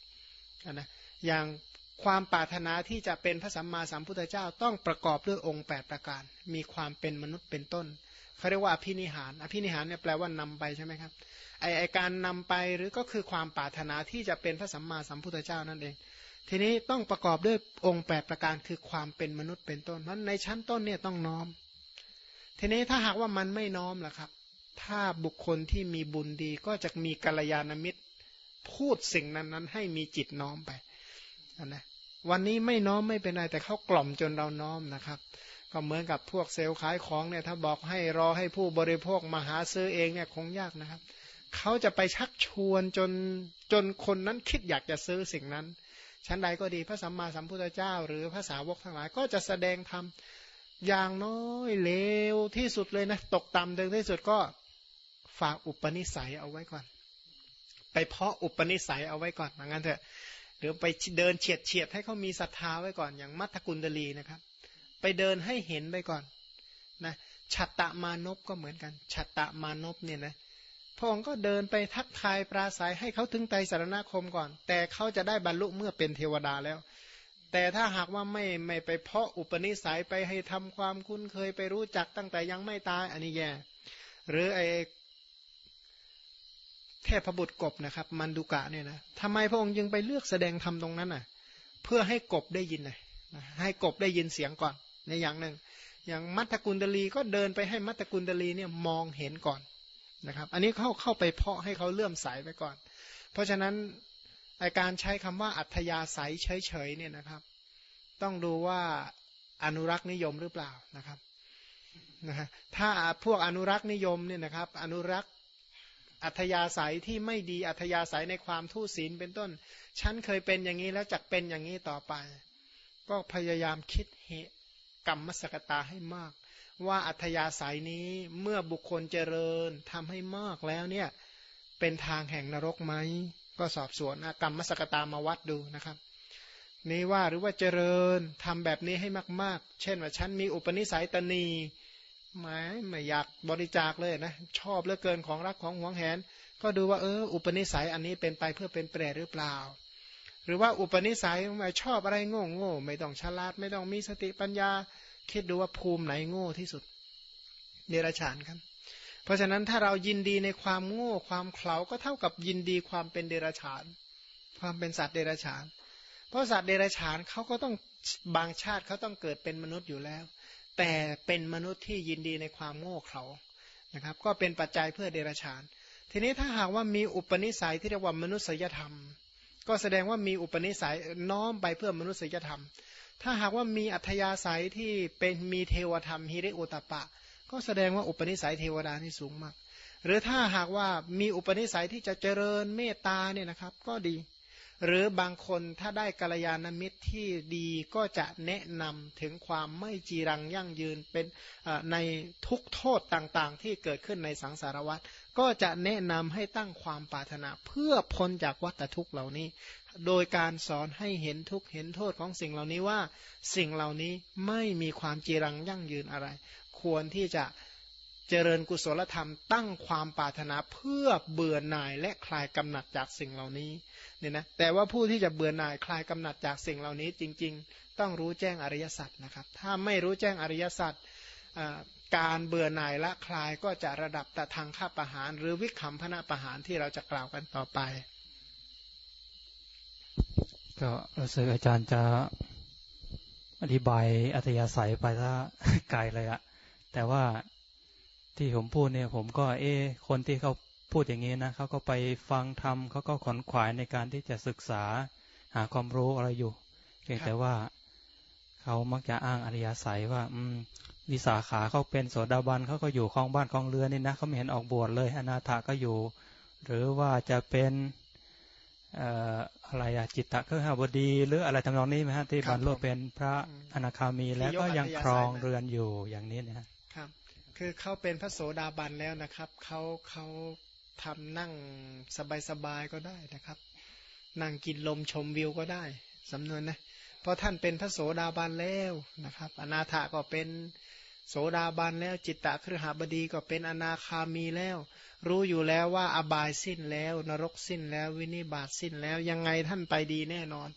นะอย่างความปรารถนาที่จะเป็นพระสัมมาสัมพุทธเจ้าต้องประกอบด้วยองค์ 8 ประการ มีความเป็นมนุษย์เป็นต้น เขาเรียกว่าอภินิหาร อภินิหารเนี่ยแปลว่านำไปใช่ไหมครับไอไอการนำไปหรือก็คือความปรารถนาที่จะเป็นพระสัมมาสัมพุทธเจ้านั่นเอง ทีนี้ต้องประกอบด้วยองค์แปประการคือความเป็นมนุษย์เป็นต้นเพราะในชั้นต้นเนี่ยต้องน้อม ทีนี้ถ้าหากว่ามันไม่น้อมล่ะครับ ถ้าบุคคลที่มีบุญดีก็จะมีกัลยาณมิตรพูดสิ่งนั้นนั้นให้มีจิตน้อมไปนะวันนี้ไม่น้อมไม่เป็นไรแต่เขากล่อมจนเราน้อมนะครับ ก็เหมือนกับพวกเซลล์ขายของเนี่ยถ้าบอกให้รอให้ผู้บริโภคมาหาซื้อเองเนี่ยคงยากนะครับ เขาจะไปชักชวนจนจนคนนั้นคิดอยากจะซื้อสิ่งนั้นชั้นใดก็ดีพระสัมมาสัมพุทธเจ้า หรือภาษาวกทั้งหลายก็จะแสดงธรรมอย่างน้อยเลวที่สุดเลยนะตกต่ำถึงที่สุดก็ฝากอุปนิสัยเอาไว้ก่อน ไปเพาะอุปนิสัยเอาไว้ก่อนอย่างนั้นเถอะหรือไปเดินเฉียดเฉียดให้เขามีศรัทธาไว้ก่อนอย่างมัทกุลดลีนะครับ ไปเดินให้เห็นไปก่อนนะฉัตตมานพก็เหมือนกันฉัตตมานพเนี่ยนะพระองค์ก็เดินไปทักทายปราศัยให้เขาถึงไตสารณคมก่อน แต่เขาจะได้บรรลุเมื่อเป็นเทวดาแล้ว แต่ถ้าหากว่าไม่ไม่ไปเพาะอุปนิสัยไปให้ทำความคุ้นเคยไปรู้จักตั้งแต่ยังไม่ตายอันนี้แย่หรือไอเทพบุตรกบนะครับ มันดุกะเนี่ยนะทำไมพระองค์ยังไปเลือกแสดงธรรมตรงนั้นน่ะ เพื่อให้กบได้ยินนะให้กบได้ยินเสียงก่อน ในอย่างหนึ่ง อย่างมัตตกุลดลีก็เดินไปให้มัตตกุลดลีเนี่ยมองเห็นก่อนนะครับ อันนี้เข้าเข้าไปเพาะให้เขาเลื่อมใสไปก่อน เพราะฉะนั้นอาการใช้คำว่าอัธยาศัยเฉยๆเนี่ยนะครับ ต้องดูว่าอนุรักษ์นิยมหรือเปล่านะครับนะถ้าพวกอนุรักษ์นิยมเนี่ยนะครับ อนุรักษ์อัธยาศัยที่ไม่ดีอัธยาศัยในความทุศีลเป็นต้น ฉันเคยเป็นอย่างนี้แล้วจักเป็นอย่างนี้ต่อไป ก็พยายามคิดเห กรรมมสกตาให้มาก ว่าอัธยาศัยนี้เมื่อบุคคลเจริญทำให้มากแล้วเนี่ยเป็นทางแห่งนรกไหมก็สอบสวนกรรมมสกตามาวัดดูนะครับนี้ว่าหรือว่าเจริญทำแบบนี้ให้มาก ๆ เช่นว่าฉันมีอุปนิสัยตนีหมายไม่อยากบริจาคเลยนะชอบเหลือเกินของรักของหวงแหน ก็ดูว่าเอออุปนิสัยอันนี้เป็นไปเพื่อเป็นเปรตหรือเปล่า หรือว่าอุปนิสัยไม่ชอบอะไรโง่โง่ไม่ต้องฉลาด ไม่ต้องมีสติปัญญา คิดดูว่าภูมิไหนโง่ที่สุดเดรัจฉานครับ เพราะฉะนั้นถ้าเรายินดีในความโง่ความเขลาก็เท่ากับยินดีความเป็นเดรัจฉาน ความเป็นสัตว์เดรัจฉาน เพราะสัตว์เดรัจฉานเขาก็ต้องบางชาติเขาต้องเกิดเป็นมนุษย์อยู่แล้ว แต่เป็นมนุษย์ที่ยินดีในความโง่เขลานะครับ ก็เป็นปัจจัยเพื่อเดรัจฉาน ทีนี้ถ้าหากว่ามีอุปนิสัยที่เรียกว่ามนุษยธรรม ก็แสดงว่ามีอุปนิสัยน้อมไปเพื่อมนุษยธรรม ถ้าหากว่ามีอัธยาศัยที่เป็นมีเทวธรรมฮิริโอตปะ ก็แสดงว่าอุปนิสัยเทวดาที่สูงมาก หรือถ้าหากว่ามีอุปนิสัยที่จะเจริญเมตตาเนี่ยนะครับก็ดี หรือบางคนถ้าได้กัลยาณมิตรที่ดีก็จะแนะนำถึงความไม่จีรังยั่งยืนเป็นในทุกโทษต่างๆ ที่เกิดขึ้นในสังสารวัฏ ก็จะแนะนำให้ตั้งความปรารถนา เพื่อพ้นจากวัฏทุกข์เหล่านี้ โดยการสอนให้เห็นทุกเห็นโทษของสิ่งเหล่านี้ว่า สิ่งเหล่านี้ไม่มีความจีรังยั่งยืนอะไร ควรที่จะเจริญกุศลธรรมตั้งความปรารถนาเพื่อเบื่อหน่ายและคลายกำหนัดจากสิ่งเหล่านี้เนี่ยนะแต่ว่าผู้ที่จะเบื่อหน่ายคลายกำหนัดจากสิ่งเหล่านี้จริง ๆ ต้องรู้แจ้งอริยสัจนะครับ ถ้าไม่รู้แจ้งอริยสัจ การเบื่อหน่ายละคลายก็จะระดับแต่ทางข้าประหาร หรือวิคัมพนะประหารที่เราจะกล่าวกันต่อไป ก็รู้สึกอาจารย์จะอธิบายอัธยาศัยไปถ้าไกลเลยอะแต่ว่าที่ผมพูดเนี่ย ผมก็ เอ คนที่เขาพูดอย่างนี้นะเขาก็ไปฟังธรรมเขาก็ขนขวายในการที่จะศึกษาหาความรู้อะไรอยู่เพียงแต่ว่า เขามักจะอ้างอริยสัยว่า อืม วิสาขาเขาเป็นโสดาบันเขาก็อยู่คลองบ้านคลองเรือนนี่นะเขาไม่เห็นออกบวชเลย อนาถาก็อยู่ หรือว่าจะเป็นอะไรอะจิตตะเครือหบดี หรืออะไรทำนองนี้ไหมฮะที่บรรลุเป็นพระอนาคามีแล้วก็ยังครองเรือนอยู่อย่างนี้นะครับ คือเขาเป็นพระโสดาบันแล้วนะครับเขาเขาทำนั่งสบายๆก็ได้นะครับ นั่งกินลมชมวิวก็ได้สำนวนนะ เพราะท่านเป็นพระโสดาบันแล้วนะครับ อนาถาก็เป็นโสดาบันแล้วจิตตะครหบดีก็เป็นอนาคามีแล้ว รู้อยู่แล้วว่าอบายสิ้นแล้ว นรกสิ้นแล้ววินิบาตสิ้นแล้วยังไงท่านไปดีแน่นอน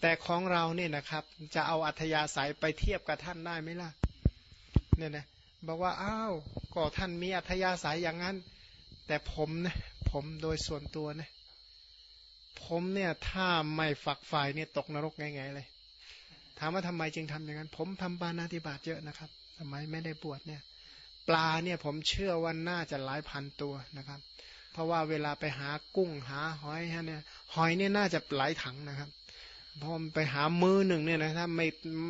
แต่ของเราเนี่ยนะครับ จะเอาอัธยาศัยไปเทียบกับท่านได้ไหมล่ะเนี่ยนะบอกว่าอ้าวก็ท่านมีอัธยาศัยอย่างนั้น แต่ผมนะผมโดยส่วนตัวนะผมเนี่ยถ้าไม่ฝักฝ่ายเนี่ยตกนรกไงๆเลย ถามว่าทำไมจึงทำอย่างนั้น ผมทำปานาติบาตเยอะนะครับทำไมไม่ได้บวชเนี่ย ปลาเนี่ยผมเชื่อว่าน่าจะหลายพันตัวนะครับ เพราะว่าเวลาไปหากุ้งหาหอยฮะเนี่ยหอยเนี่ยน่าจะหลายถังนะครับพอไปหามือหนึ่งเนี่ยนะถ้าไม่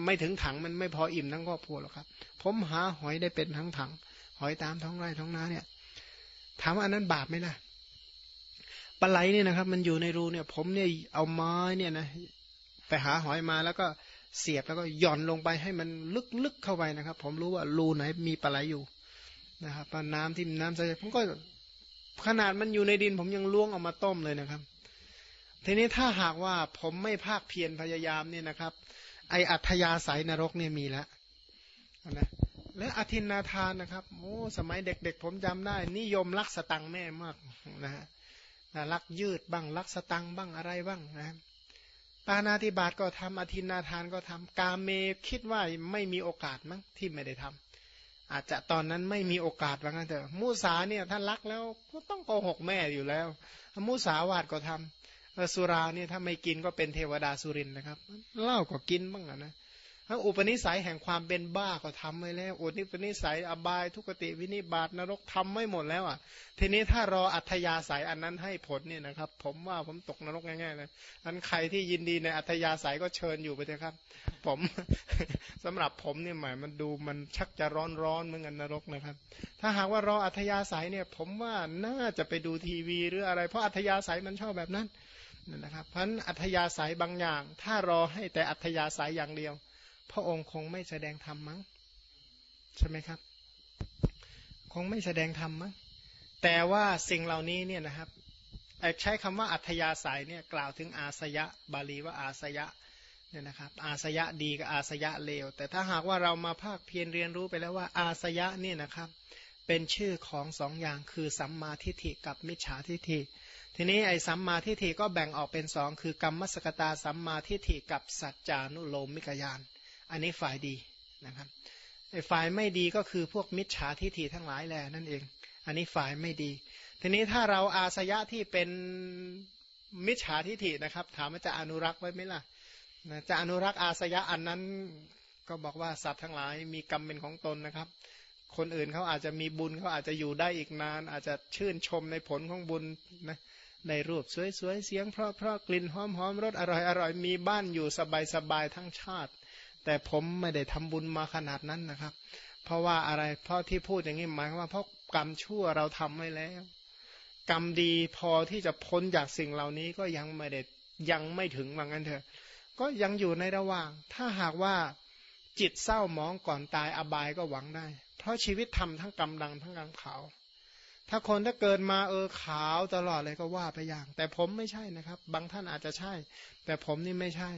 ไม่ถึงถังมันไม่พออิ่มทั้งครอบครัวหรอกครับ ผมหาหอยได้เป็นทั้งถัง หอยตามท้องไร่ท้องนาเนี่ย ถามว่าอันนั้นบาปไหมล่ะปลาไหลเนี่ยนะครับ มันอยู่ในรูเนี่ย ผมเนี่ยเอาไม้เนี่ยนะไปหาหอยมาแล้วก็ เสียบแล้วก็หย่อนลงไปให้มันลึกๆเข้าไปนะครับ ผมรู้ว่ารูไหนมีปลาไหลอยู่นะครับน้ำที่น้ำใสผมก็ขนาดมันอยู่ในดิน ผมยังล้วงออกมาต้มเลยนะครับ ทีนี้ถ้าหากว่าผมไม่ภาคเพียรพยายามเนี่ยนะครับ ไออัธยาศัยนรกเนี่ยมีแล้วนะและอธินาทานนะครับโอ้สมัยเด็ก ๆ ผมจำได้ นิยมลักสตังแม่มากนะฮะลักยืดบ้างลักสตังบ้างอะไรบ้างนะ ปานาติบาตก็ทำอธินาทานก็ทำกาเมคิดว่าไม่มีโอกาสมั้งที่ไม่ได้ทำอาจจะตอนนั้นไม่มีโอกาสว่างั้นเถอะมูสาเนี่ยท่านรักแล้วก็ต้องโกหกแม่อยู่แล้วมูสาวาดก็ทำสุราเนี่ยถ้าไม่กินก็เป็นเทวดาสุรินนะครับเหล้าก็กินบ้างนะ ทั้งอุปนิสัยแห่งความเป็นบ้าก็ทำไว้แล้วอุปนิสัยอบายทุกติวินิบาตนรกทำไม่หมดแล้วอะ ทีนี้ถ้ารออัธยาศัยอันนั้นให้ผลเนี่ยนะครับ ผมว่าผมตกนรกง่ายๆเลยอันใครที่ยินดีในอัธยาศัยก็เชิญอยู่ไปเถอะครับ ผมสำหรับผมเนี่ยหมายมันดูมันชักจะร้อนร้อนเหมือนกันนรกนะครับ ถ้าหากว่ารออัธยาศัยเนี่ย ผมว่าน่าจะไปดูทีวีหรืออะไร เพราะอัธยาศัยมันชอบแบบนั้นนะครับ เพราะอัธยาศัยบางอย่าง ถ้ารอให้แต่อัธยาศัยอย่างเดียว พระองค์คงไม่แสดงธรรมมั้งใช่ไหมครับ คงไม่แสดงธรรมมั้งแต่ว่าสิ่งเหล่านี้เนี่ยนะครับใช้คำว่าอัธยาศัยเนี่ยกล่าวถึงอาสยะบาลีว่าอาสยะเนี่ยนะครับอาสยะดีกับอาสยะเลว แต่ถ้าหากว่าเรามาภาคเพียรเรียนรู้ไปแล้วว่าอาสยะเนี่ยนะครับเป็นชื่อของสองอย่างคือสัมมาทิฏฐิกับมิจฉาทิฏฐิ ทีนี้ไอ้สัมมาทิฏฐิก็แบ่งออกเป็นสองคือกรรมสกตาสัมมาทิฏฐิกับสัจจานุโลมมิกยาน อันนี้ฝ่ายดีนะครับไอ้ฝ่ายไม่ดีก็คือพวกมิจฉาทิฏฐิทั้งหลายแหละนั่นเอง อันนี้ฝ่ายไม่ดี ทีนี้ถ้าเราอาสยะที่เป็นมิจฉาทิฏฐินะครับ ถามว่าจะอนุรักษ์ไว้ไหมล่ะจะอนุรักษ์อาสยะอันนั้นก็บอกว่าสัตว์ทั้งหลายมีกรรมเป็นของตนนะครับ คนอื่นเขาอาจจะมีบุญเขาอาจจะอยู่ได้อีกนาน อาจจะชื่นชมในผลของบุญนะในรูปสวยๆเสียงเพราะเพราะกลิ่นหอมหอมรสอร่อยอร่อยมีบ้านอยู่สบายๆทั้งชาติ แต่ผมไม่ได้ทำบุญมาขนาดนั้นนะครับ เพราะว่าอะไรเพราะที่พูดอย่างนี้หมายว่าเพราะกรรมชั่วเราทำไว้แล้ว กรรมดีพอที่จะพ้นจากสิ่งเหล่านี้ก็ยังไม่ได้ยังไม่ถึงว่างั้นเถอะ ก็ยังอยู่ในระหว่าง ถ้าหากว่าจิตเศร้ามองก่อนตายอบายก็หวังได้ เพราะชีวิตทำทั้งกรรมดังทั้งกรรมขาว ถ้าคนถ้าเกิดมาเออขาวตลอดเลยก็ว่าไปอย่าง แต่ผมไม่ใช่นะครับ บางท่านอาจจะใช่ แต่ผมนี่ไม่ใช่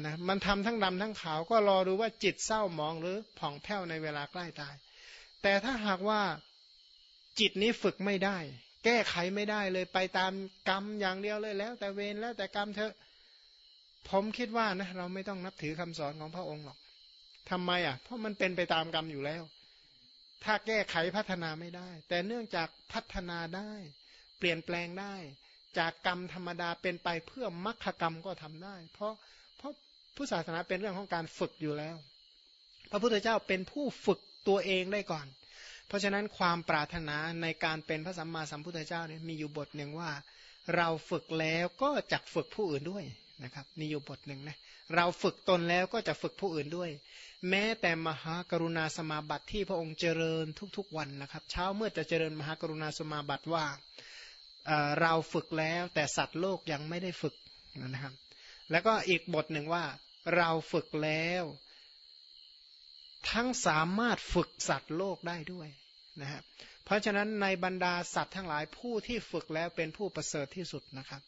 นะมันทำทั้งดำทั้งขาวก็รอดูว่าจิตเศร้ามองหรือผ่องแผ้วในเวลาใกล้ตาย แต่ถ้าหากว่าจิตนี้ฝึกไม่ได้ แก้ไขไม่ได้เลยไปตามกรรมอย่างเดียวเลยแล้ว แต่เวรแล้วแต่กรรมเถอะผมคิดว่านะเราไม่ต้องนับถือคำสอนของพระองค์หรอกทำไมอะ เพราะมันเป็นไปตามกรรมอยู่แล้ว ถ้าแก้ไขพัฒนาไม่ได้ แต่เนื่องจากพัฒนาได้ เปลี่ยนแปลงได้ จากกรรมธรรมดาเป็นไปเพื่อมรรคกรรมก็ทำได้ เพราะ ผู้ศาสนาเป็นเรื่องของการฝึกอยู่แล้ว พระพุทธเจ้าเป็นผู้ฝึกตัวเองได้ก่อน เพราะฉะนั้นความปรารถนาในการเป็นพระสัมมาสัมพุทธเจ้าเนี่ยมีอยู่บทหนึ่งว่า เราฝึกแล้วก็จะฝึกผู้อื่นด้วยนะครับมีอยู่บทหนึ่งนะเราฝึกตนแล้วก็จะฝึกผู้อื่นด้วย แม้แต่มหากรุณาสมาบัติที่พระองค์เจริญทุกๆวันนะครับเช้าเมื่อจะเจริญมหากรุณาสมาบัติว่าเราฝึกแล้วแต่สัตว์โลกยังไม่ได้ฝึกนะครับ แล้วก็อีกบทหนึ่งว่า เราฝึกแล้ว ทั้งสามารถฝึกสัตว์โลกได้ด้วยนะครับเพราะฉะนั้นในบรรดาสัตว์ทั้งหลายผู้ที่ฝึกแล้วเป็นผู้ประเสริฐที่สุดนะครับ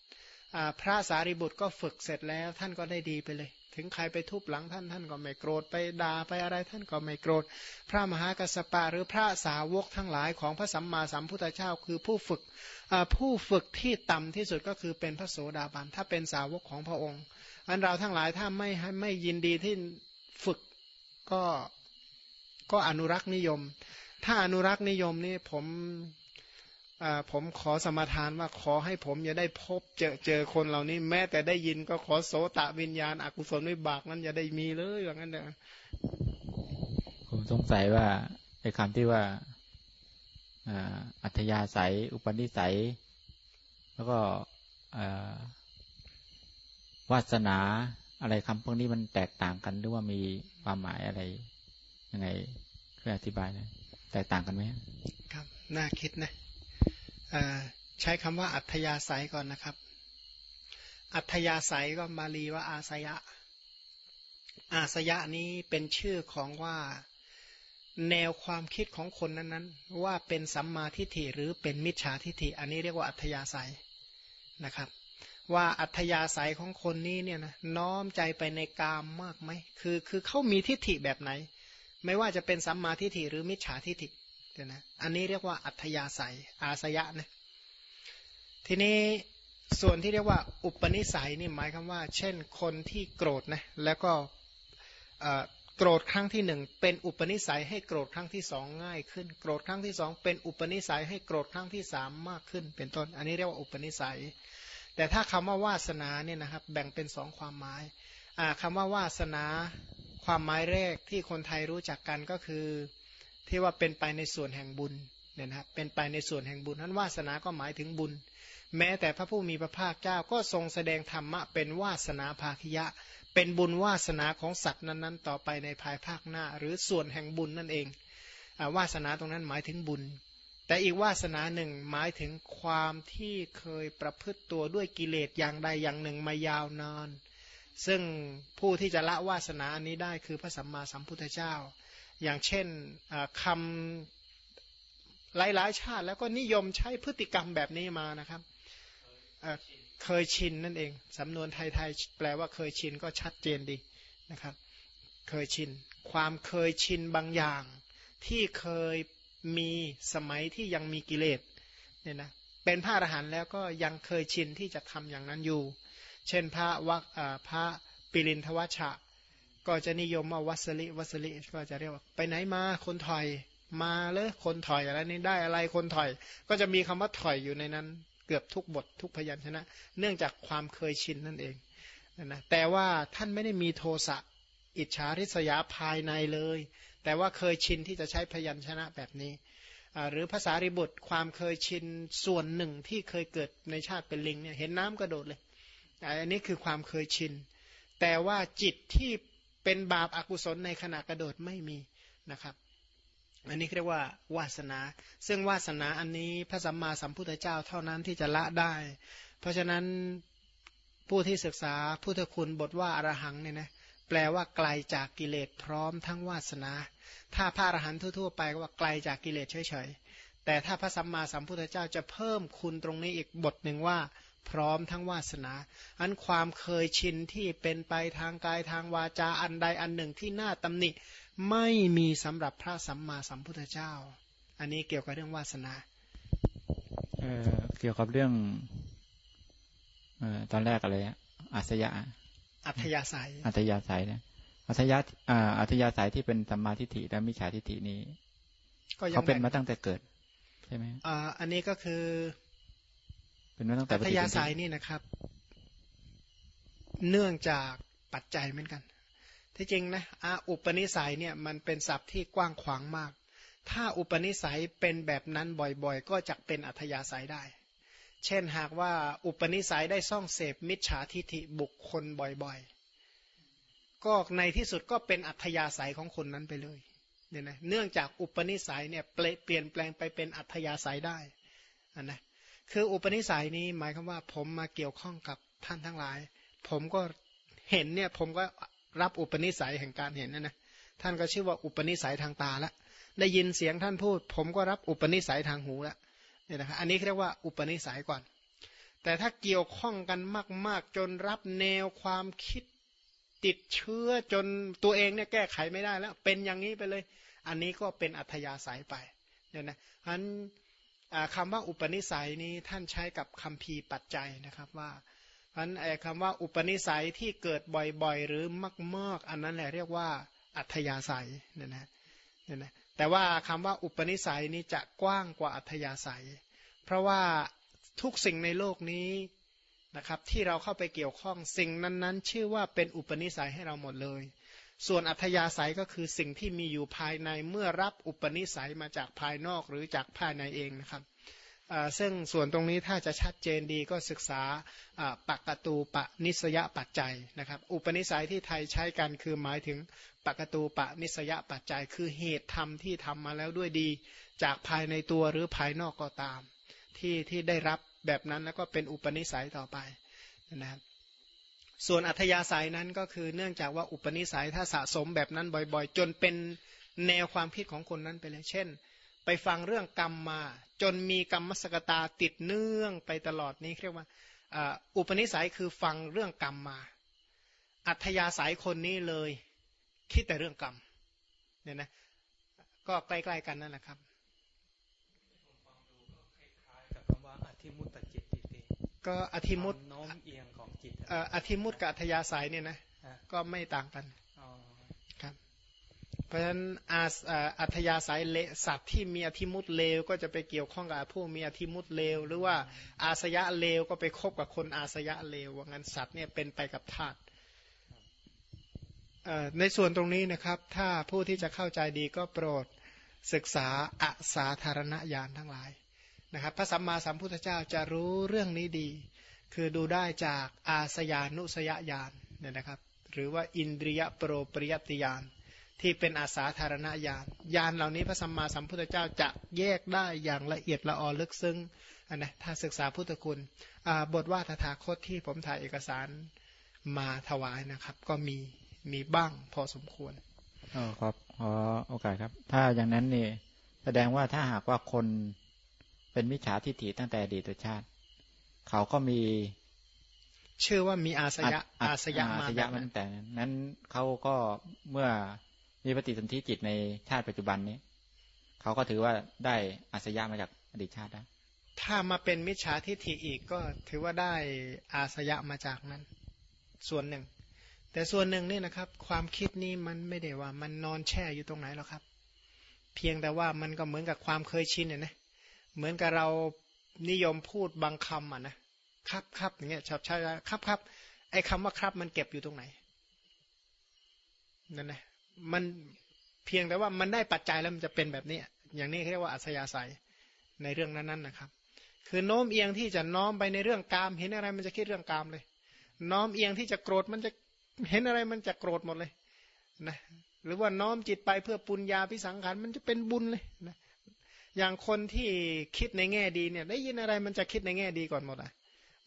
พระสารีบุตรก็ฝึกเสร็จแล้วท่านก็ได้ดีไปเลย ถึงใครไปทุบหลังท่านท่านก็ไม่โกรธไปด่าไปอะไรท่านก็ไม่โกรธ พระมหากัสสปะหรือพระสาวกทั้งหลายของพระสัมมาสัมพุทธเจ้า คือผู้ฝึกผู้ฝึกที่ต่ำที่สุดก็คือเป็นพระโสดาบันถ้าเป็นสาวกของพระองค์ อันเราทั้งหลายถ้าไม่ไม่ยินดีที่ฝึกก็ก็อนุรักษ์นิยม ถ้าอนุรักษ์นิยมนี่ผมผมขอสมทานว่าขอให้ผมอย่าได้พบเจอเจอคนเหล่านี้ แม้แต่ได้ยินก็ขอโสตะวิญญาณอกุศลวิบากนั้นอย่าได้มีเลยอย่างนั้นเด้อผมสงสัยว่าไอ้คำที่ว่าอัธยาศัย อุปนิสัย แล้วก็ วาสนาอะไรคำพวกนี้มันแตกต่างกันหรือว่ามีความหมายอะไรยังไงช่วยอธิบายน่อยแตกต่างกันไหมครับน่าคิดนะใช้คำว่าอัธยาศัยก่อนนะครับ อัธยาศัยก็มาลีว่าอาสยะ อาสยะนี้เป็นชื่อของว่าแนวความคิดของคนนั้นๆ ว่าเป็นสัมมาทิฏฐิหรือเป็นมิจฉาทิฏฐิ อันนี้เรียกว่าอัธยาศัยนะครับ ว่าอัธยาศัยของคนนี้เนี่ยนะน้อมใจไปในกามมากไหมคือคือเขามีทิฏฐิแบบไหน ไม่ว่าจะเป็นสัมมาทิฏฐิหรือมิจฉาทิฏฐิเนะอันนี้เรียกว่าอัธยาศัยอาสยะนะทีนี้ส่วนที่เรียกว่าอุปนิสัยนี่หมายคำว่า เช่นคนที่โกรธนะแล้วก็โกรธครั้งที่หนึ่งเป็นอุปนิสัยให้โกรธครั้งที่สองง่ายขึ้น โกรธครั้งที่สองเป็นอุปนิสัยให้โกรธครั้งที่สามมากขึ้น เป็นต้น อันนี้เรียกว่าอุปนิสัย แต่ถ้าคำว่าวาสนาเนี่ยนะครับแบ่งเป็นสองความหมายคำว่าวาสนาความหมายแรกที่คนไทยรู้จักกันก็คือ ที่ว่าเป็นไปในส่วนแห่งบุญเนี่ยนะครับเป็นไปในส่วนแห่งบุญนั้นวาสนาก็หมายถึงบุญ แม้แต่พระผู้มีพระภาคเจ้าก็ทรงแสดงธรรมะเป็นวาสนาภาคิยะ เป็นบุญวาสนาของสัตว์นั้นๆ ต่อไปในภายภาคหน้า หรือส่วนแห่งบุญนั่นเองอวาสนาตรงนั้นหมายถึงบุญ แต่อีกวาสนาหนึ่งหมายถึงความที่เคยประพฤติตัวด้วยกิเลสอย่างใดอย่างหนึ่งมายาวนาน ซึ่งผู้ที่จะละวาสนาอันนี้ได้คือพระสัมมาสัมพุทธเจ้า อย่างเช่นคำหลายๆ ชาติแล้วก็นิยมใช้พฤติกรรมแบบนี้มานะครับเคยชินนั่นเอง สำนวนไทยๆแปลว่าเคยชินก็ชัดเจนดีนะครับ เคยชิน ความเคยชินบางอย่างที่เคย มีสมัยที่ยังมีกิเลสเนี่ยนะเป็นพระอรหันต์แล้วก็ยังเคยชินที่จะทำอย่างนั้นอยู่ เช่นพระวักพระปิรินทวัชะ ก็จะนิยมว่าวัสลิวัสลิก็จะเรียกว่าไปไหนมาคนถอยมาเลยคนถอยอะไรนี่ได้อะไรคนถอย ก็จะมีคำว่าถอยอยู่ในนั้น เกือบทุกบททุกพยัญชนะ เนื่องจากความเคยชินนั่นเองนะแต่ว่าท่านไม่ได้มีโทสะ อิจฉาริษยาภายในเลย แต่ว่าเคยชินที่จะใช้พยัญชนะแบบนี้ หรือภาษาริบุตรความเคยชินส่วนหนึ่งที่เคยเกิดในชาติเป็นลิงเนี่ยเห็นน้ำกระโดดเลย อันนี้คือความเคยชิน แต่ว่าจิตที่เป็นบาปอากุศลในขณะกระโดดไม่มีนะครับอันนี้เรียกว่าวาสนา ซึ่งวาสนาอันนี้พระสัมมาสัมพุทธเจ้าเท่านั้นที่จะละได้ เพราะฉะนั้นผู้ที่ศึกษาพุทธคุณบทว่าอรหังเนี่ยนะ แปลว่าไกลาจากกิเลสพร้อมทั้งวาสนา ถ้าพระอรหันต์ทั่วๆ ไปก็ว่าไกลาจากกิเลสเฉยๆ แต่ถ้าพระสัมมาสัมพุทธเจ้าจะเพิ่มคุณตรงนี้อีกบทหนึ่งว่าพร้อมทั้งวาสนา อันความเคยชินที่เป็นไปทางกายทางวาจาอันใดอันหนึ่งที่น่าตำหนิ ไม่มีสำหรับพระสัมมาสัมพุทธเจ้า อันนี้เกี่ยวกับเรื่องวาสนาเออเกี่ยวกับเรื่องเออตอนแรกอะไรอาสยะ อัธยาศัย อัธยาศัยนะอัธยาอ่าอัธยาศัยที่เป็นสัมมาทิฏฐิและมิจฉาทิฏฐินี้เขาเป็นมาตั้งแต่เกิดใช่ไหมอ่าอันนี้ก็คือ เป็นมาตั้งแต่อัธยาศัยนี่นะครับ เนื่องจากปัจจัยเหมือนกัน ที่จริงนะอาอุปนิสัยเนี่ยมันเป็นศัพท์ที่กว้างขวางมาก ถ้าอุปนิสัยเป็นแบบนั้นบ่อยๆ ก็จะเป็นอัธยาศัยได้ เช่นหากว่าอุปนิสัยได้ซ่องเสพมิจฉาทิฐิบุคคลบ่อยๆ ก็ในที่สุดก็เป็นอัธยาศัยของคนนั้นไปเลยเนี่ยนะเนื่องจากอุปนิสัยเนี่ยเปลี่ยนแปลงไปเป็นอัธยาศัยได้อันนะคืออุปนิสัยนี้หมายความว่า ผมมาเกี่ยวข้องกับท่านทั้งหลาย ผมก็เห็นเนี่ยผมก็รับอุปนิสัยแห่งการเห็นนะนะท่านก็ชื่อว่าอุปนิสัยทางตาละได้ยินเสียงท่านพูด ผมก็รับอุปนิสัยทางหูละ เนี่ยนะครับอันนี้เรียกว่าอุปนิสัยก่อน แต่ถ้าเกี่ยวข้องกันมาก ๆ จนรับแนวความคิดติดเชื้อจนตัวเองเนี่ยแก้ไขไม่ได้แล้ว เป็นอย่างนี้ไปเลย อันนี้ก็เป็นอัธยาศัยไปเนี่ยนะอันคำว่าอุปนิสัยนี้ท่านใช้กับคำพีปัจจัยนะครับว่าพันไอ้คำว่าอุปนิสัยที่เกิดบ่อยๆ หรือมากๆ อันนั้นแหละเรียกว่าอัธยาศัยเนี่ยนะเนี่ยนะ แต่ว่าคำว่าอุปนิสัยนี้จะกว้างกว่าอัธยาศัย เพราะว่าทุกสิ่งในโลกนี้นะครับที่เราเข้าไปเกี่ยวข้องสิ่งนั้นๆ ชื่อว่าเป็นอุปนิสัยให้เราหมดเลย ส่วนอัธยาศัยก็คือสิ่งที่มีอยู่ภายในเมื่อรับอุปนิสัยมาจากภายนอกหรือจากภายในเองนะครับ ซึ่งส่วนตรงนี้ถ้าจะชัดเจนดีก็ศึกษาปักกตูปนิสยปัจจัยนะครับ อุปนิสัยที่ไทยใช้กันคือหมายถึงปักกตูปนิสยปัจจัย คือเหตุธรรมที่ทำมาแล้วด้วยดี จากภายในตัวหรือภายนอกก็ตาม ที่ที่ได้รับแบบนั้นแล้วก็เป็นอุปนิสัยต่อไปนะครับส่วนอัธยาศัยนั้นก็คือเนื่องจากว่าอุปนิสัยถ้าสะสมแบบนั้นบ่อยๆ จนเป็นแนวความคิดของคนนั้นไปเลยเช่น ไปฟังเรื่องกรรมมา จนมีกรรมสกตาติดเนื่องไปตลอดนี้เรียกว่าอุปนิสัยคือฟังเรื่องกรรมมา อัธยาศัยคนนี้เลยคิดแต่เรื่องกรรมเนี่ยนะก็ใกล้ๆกันนั่นแหละครับก็อธิมุตโน้มเอียงของจิตอธิมุตกับอัธยาศัยเนี่ยนะก็ไม่ต่างกันครับเพ ราะฉะนั้นอัธยาศัยเลสัตว์ที่มีอธิมุตเลว ก็จะไปเกี่ยวข้องกับผู้มีอธิมุตเลว หรือว่าอาสยะเลวก็ไปคบกับคนอาสยะเลวว่างั้นสัตว์เนี่ยเป็นไปกับธาตุในส่วนตรงนี้นะครับ ถ้าผู้ที่จะเข้าใจดีก็โปรดศึกษาอาสาธารณญาณทั้งหลายนะครับ พระสัมมาสัมพุทธเจ้าจะรู้เรื่องนี้ดี คือดูได้จากอาสยานุสยญาณเนี่ยนะครับ หรือว่าอินทรียโปรปริยติญาณ ที่เป็นอาสาธารณญาณญาณเหล่านี้พระสัมมาสัมพุทธเจ้าจะแยกได้อย่างละเอียดละออลึกซึ้งนนะถ้าศึกษาพุทธคุณบทว่าตถาคตที่ผมถ่ายเอกสารมาถวายนะครับ ก็มีมีบ้างพอสมควรอ๋อครับขอโอกาสครับ ถ้าอย่างนั้นนี่แสดงว่าถ้าหากว่าคนเป็นมิจฉาทิฏฐิตั้งแต่อดีตชาติ เขาก็มี ชื่อว่ามีอาสยะอาสยะมาแต่นั้นแต่นั้นเขาก็เมื่อ มีปฏิสนธิจิตในชาติปัจจุบันนี้ เขาก็ถือว่าได้อาสยะมาจากอดีตชาติได้ถ้ามาเป็นมิจฉาทิฏฐิอีกก็ถือว่าได้อาสยะมาจากนั้น ส่วนหนึ่ง แต่ส่วนหนึ่งนี่นะครับ ความคิดนี้มันไม่ได้ว่ามันนอนแช่อยู่ตรงไหนหรอกครับ เพียงแต่ว่ามันก็เหมือนกับความเคยชินเนี่ยนะเหมือนกับเรานิยมพูดบางคำอะนะครับครับอย่างเงี้ยชอบใช้ครับครับไอ้คำว่าครับมันเก็บอยู่ตรงไหนนั่นนะ มันเพียงแต่ว่ามันได้ปัจจัยแล้วมันจะเป็นแบบนี้ อย่างนี้เรียกว่าอัศยาศัยในเรื่องนั้นๆนะครับ คือโน้มเอียงที่จะน้อมไปในเรื่องกาม เห็นอะไรมันจะคิดเรื่องกามเลย น้อมเอียงที่จะโกรธมันจะเห็นอะไรมันจะโกรธหมดเลยนะหรือว่าน้อมจิตไปเพื่อปุญญาพิสังขารมันจะเป็นบุญเลยนะอย่างคนที่คิดในแง่ดีเนี่ย ได้ยินอะไรมันจะคิดในแง่ดีก่อนหมดอะ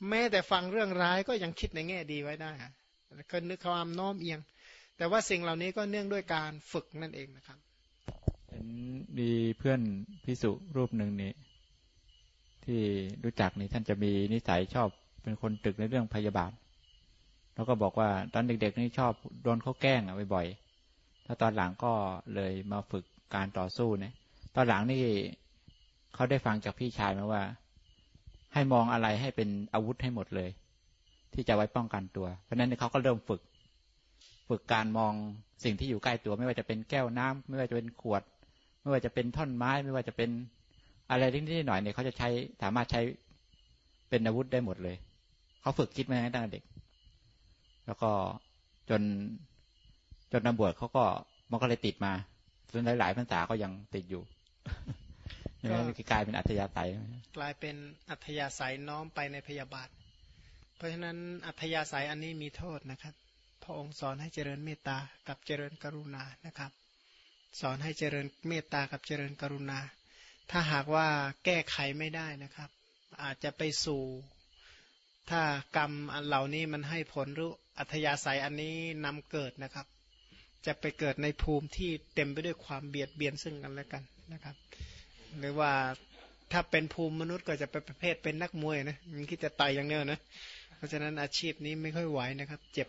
แม้แต่ฟังเรื่องร้ายก็ยังคิดในแง่ดีไว้ได้ก็นึกความน้อมเอียง แต่ว่าสิ่งเหล่านี้ก็เนื่องด้วยการฝึกนั่นเองนะครับเห็นมีเพื่อนพิสุรูปหนึ่งนี่ที่รู้จักนี่ท่านจะมีนิสัยชอบเป็นคนตึกในเรื่องพยาบาท แล้วก็บอกว่าตอนเด็กๆนี่ชอบโดนเขาแกล้งอะบ่อยๆแล้วตอนหลังก็เลยมาฝึกการต่อสู้เนี่ย ตอนหลังนี่เขาได้ฟังจากพี่ชายมาว่า ให้มองอะไรให้เป็นอาวุธให้หมดเลย ที่จะไว้ป้องกันตัว เพราะนั้นเขาก็เริ่มฝึก ฝึกการมองสิ่งที่อยู่ใกล้ตัว ไม่ว่าจะเป็นแก้วน้ำไม่ว่าจะเป็นขวด ไม่ว่าจะเป็นท่อนไม้ ไม่ว่าจะเป็นอะไรนิดๆหน่อยเนี่ยเขาจะใช้สามารถใช้เป็นอาวุธได้หมดเลย เขาฝึกคิดมาตั้งแต่เด็ก แล้วก็จนจนนำบวชเขาก็มันก็เลยติดมาจนหลายๆภาษาก็ยังติดอยู่ก็กลายเป็นอัธยาศัย กลายเป็นอัธยาศัยน้อมไปในพยาบาท เพราะฉะนั้นอัธยาศัยอันนี้มีโทษนะครับ ระองค์สอนให้เจริญเมตตากับเจริญกรุณานะครับ สอนให้เจริญเมตตากับเจริญกรุณา ถ้าหากว่าแก้ไขไม่ได้นะครับ อาจจะไปสู่ ถ้ากรรมเหล่านี้มันให้ผลรืออัธยาศัยอันนี้นำเกิดนะครับ จะไปเกิดในภูมิที่เต็มไปด้วยความเบียดเบียนซึ่งกันและกันนะครับ หรือว่าถ้าเป็นภูมิมนุษย์ก็จะเป็นประเภทเป็นนักมวยนะมันคิดจะต่อยอย่างเดียวนะ เพราะฉะนั้นอาชีพนี้ไม่ค่อยไหวนะครับ เจ็บ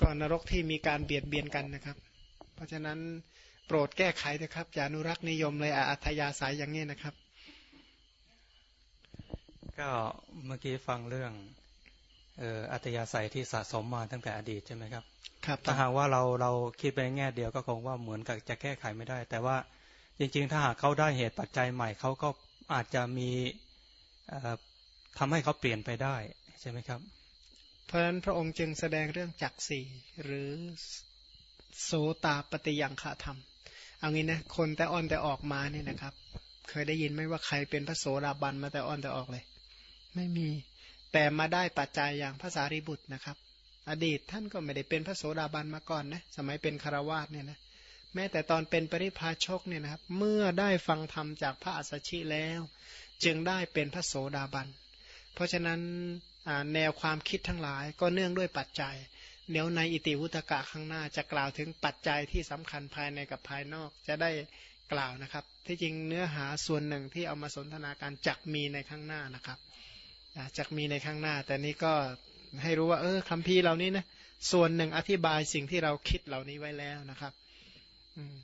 ก็นรกที่มีการเบียดเบียนกันนะครับ เพราะฉะนั้นโปรดแก้ไขนะครับอย่านุรักษ์นิยมเลยอัธยาศัยอย่างนี้นะครับ ก็เมื่อกี้ฟังเรื่องอัตยาศัยที่สะสมมาตั้งแต่อดีตใช่ไหมครับครับถ้าหากว่าเราเราคิดไปแง่เดียวก็คงว่าเหมือนกับจะแก้ไขไม่ได้ แต่ว่าจริง ๆ ถ้าหากเขาได้เหตุปัจจัยใหม่เขาก็อาจจะมีทำให้เขาเปลี่ยนไปได้ใช่ไหมครับ เพราะฉะนั้นพระองค์จึงแสดงเรื่องจักสี่หรือโสตาปฏิยังขาธรรม เอางี้นะคนแต่อ่อนแต่ออกมาเนี่ยนะครับ เคยได้ยินไหมว่าใครเป็นพระโสดาบันมาแต่อ่อนแต่ออกเลย ไม่มีแต่มาได้ปัจจัยอย่างภาษาริบุตรนะครับ อดีตท่านก็ไม่ได้เป็นพระโสดาบันมาก่อนนะสมัยเป็นคารวาสเนี่ยนะแม้แต่ตอนเป็นปริพาชกเนี่ยนะครับ เมื่อได้ฟังธรรมจากพระอัสสชิแล้ว จึงได้เป็นพระโสดาบัน เพราะฉะนั้น แนวความคิดทั้งหลาย ก็เนื่องด้วยปัจจัย เดี๋ยวในอิติวุตกะข้างหน้าจะกล่าวถึงปัจจัยที่สำคัญภายในกับภายนอกจะได้กล่าวนะครับ ที่จริงเนื้อหาส่วนหนึ่งที่เอามาสนทนาการจักมีในข้างหน้านะครับจักมีในข้างหน้า แต่นี้ก็ให้รู้ว่า เออคำพีเหล่านี้นะส่วนหนึ่งอธิบายสิ่งที่เราคิดเหล่านี้ไว้แล้วนะครับ อืม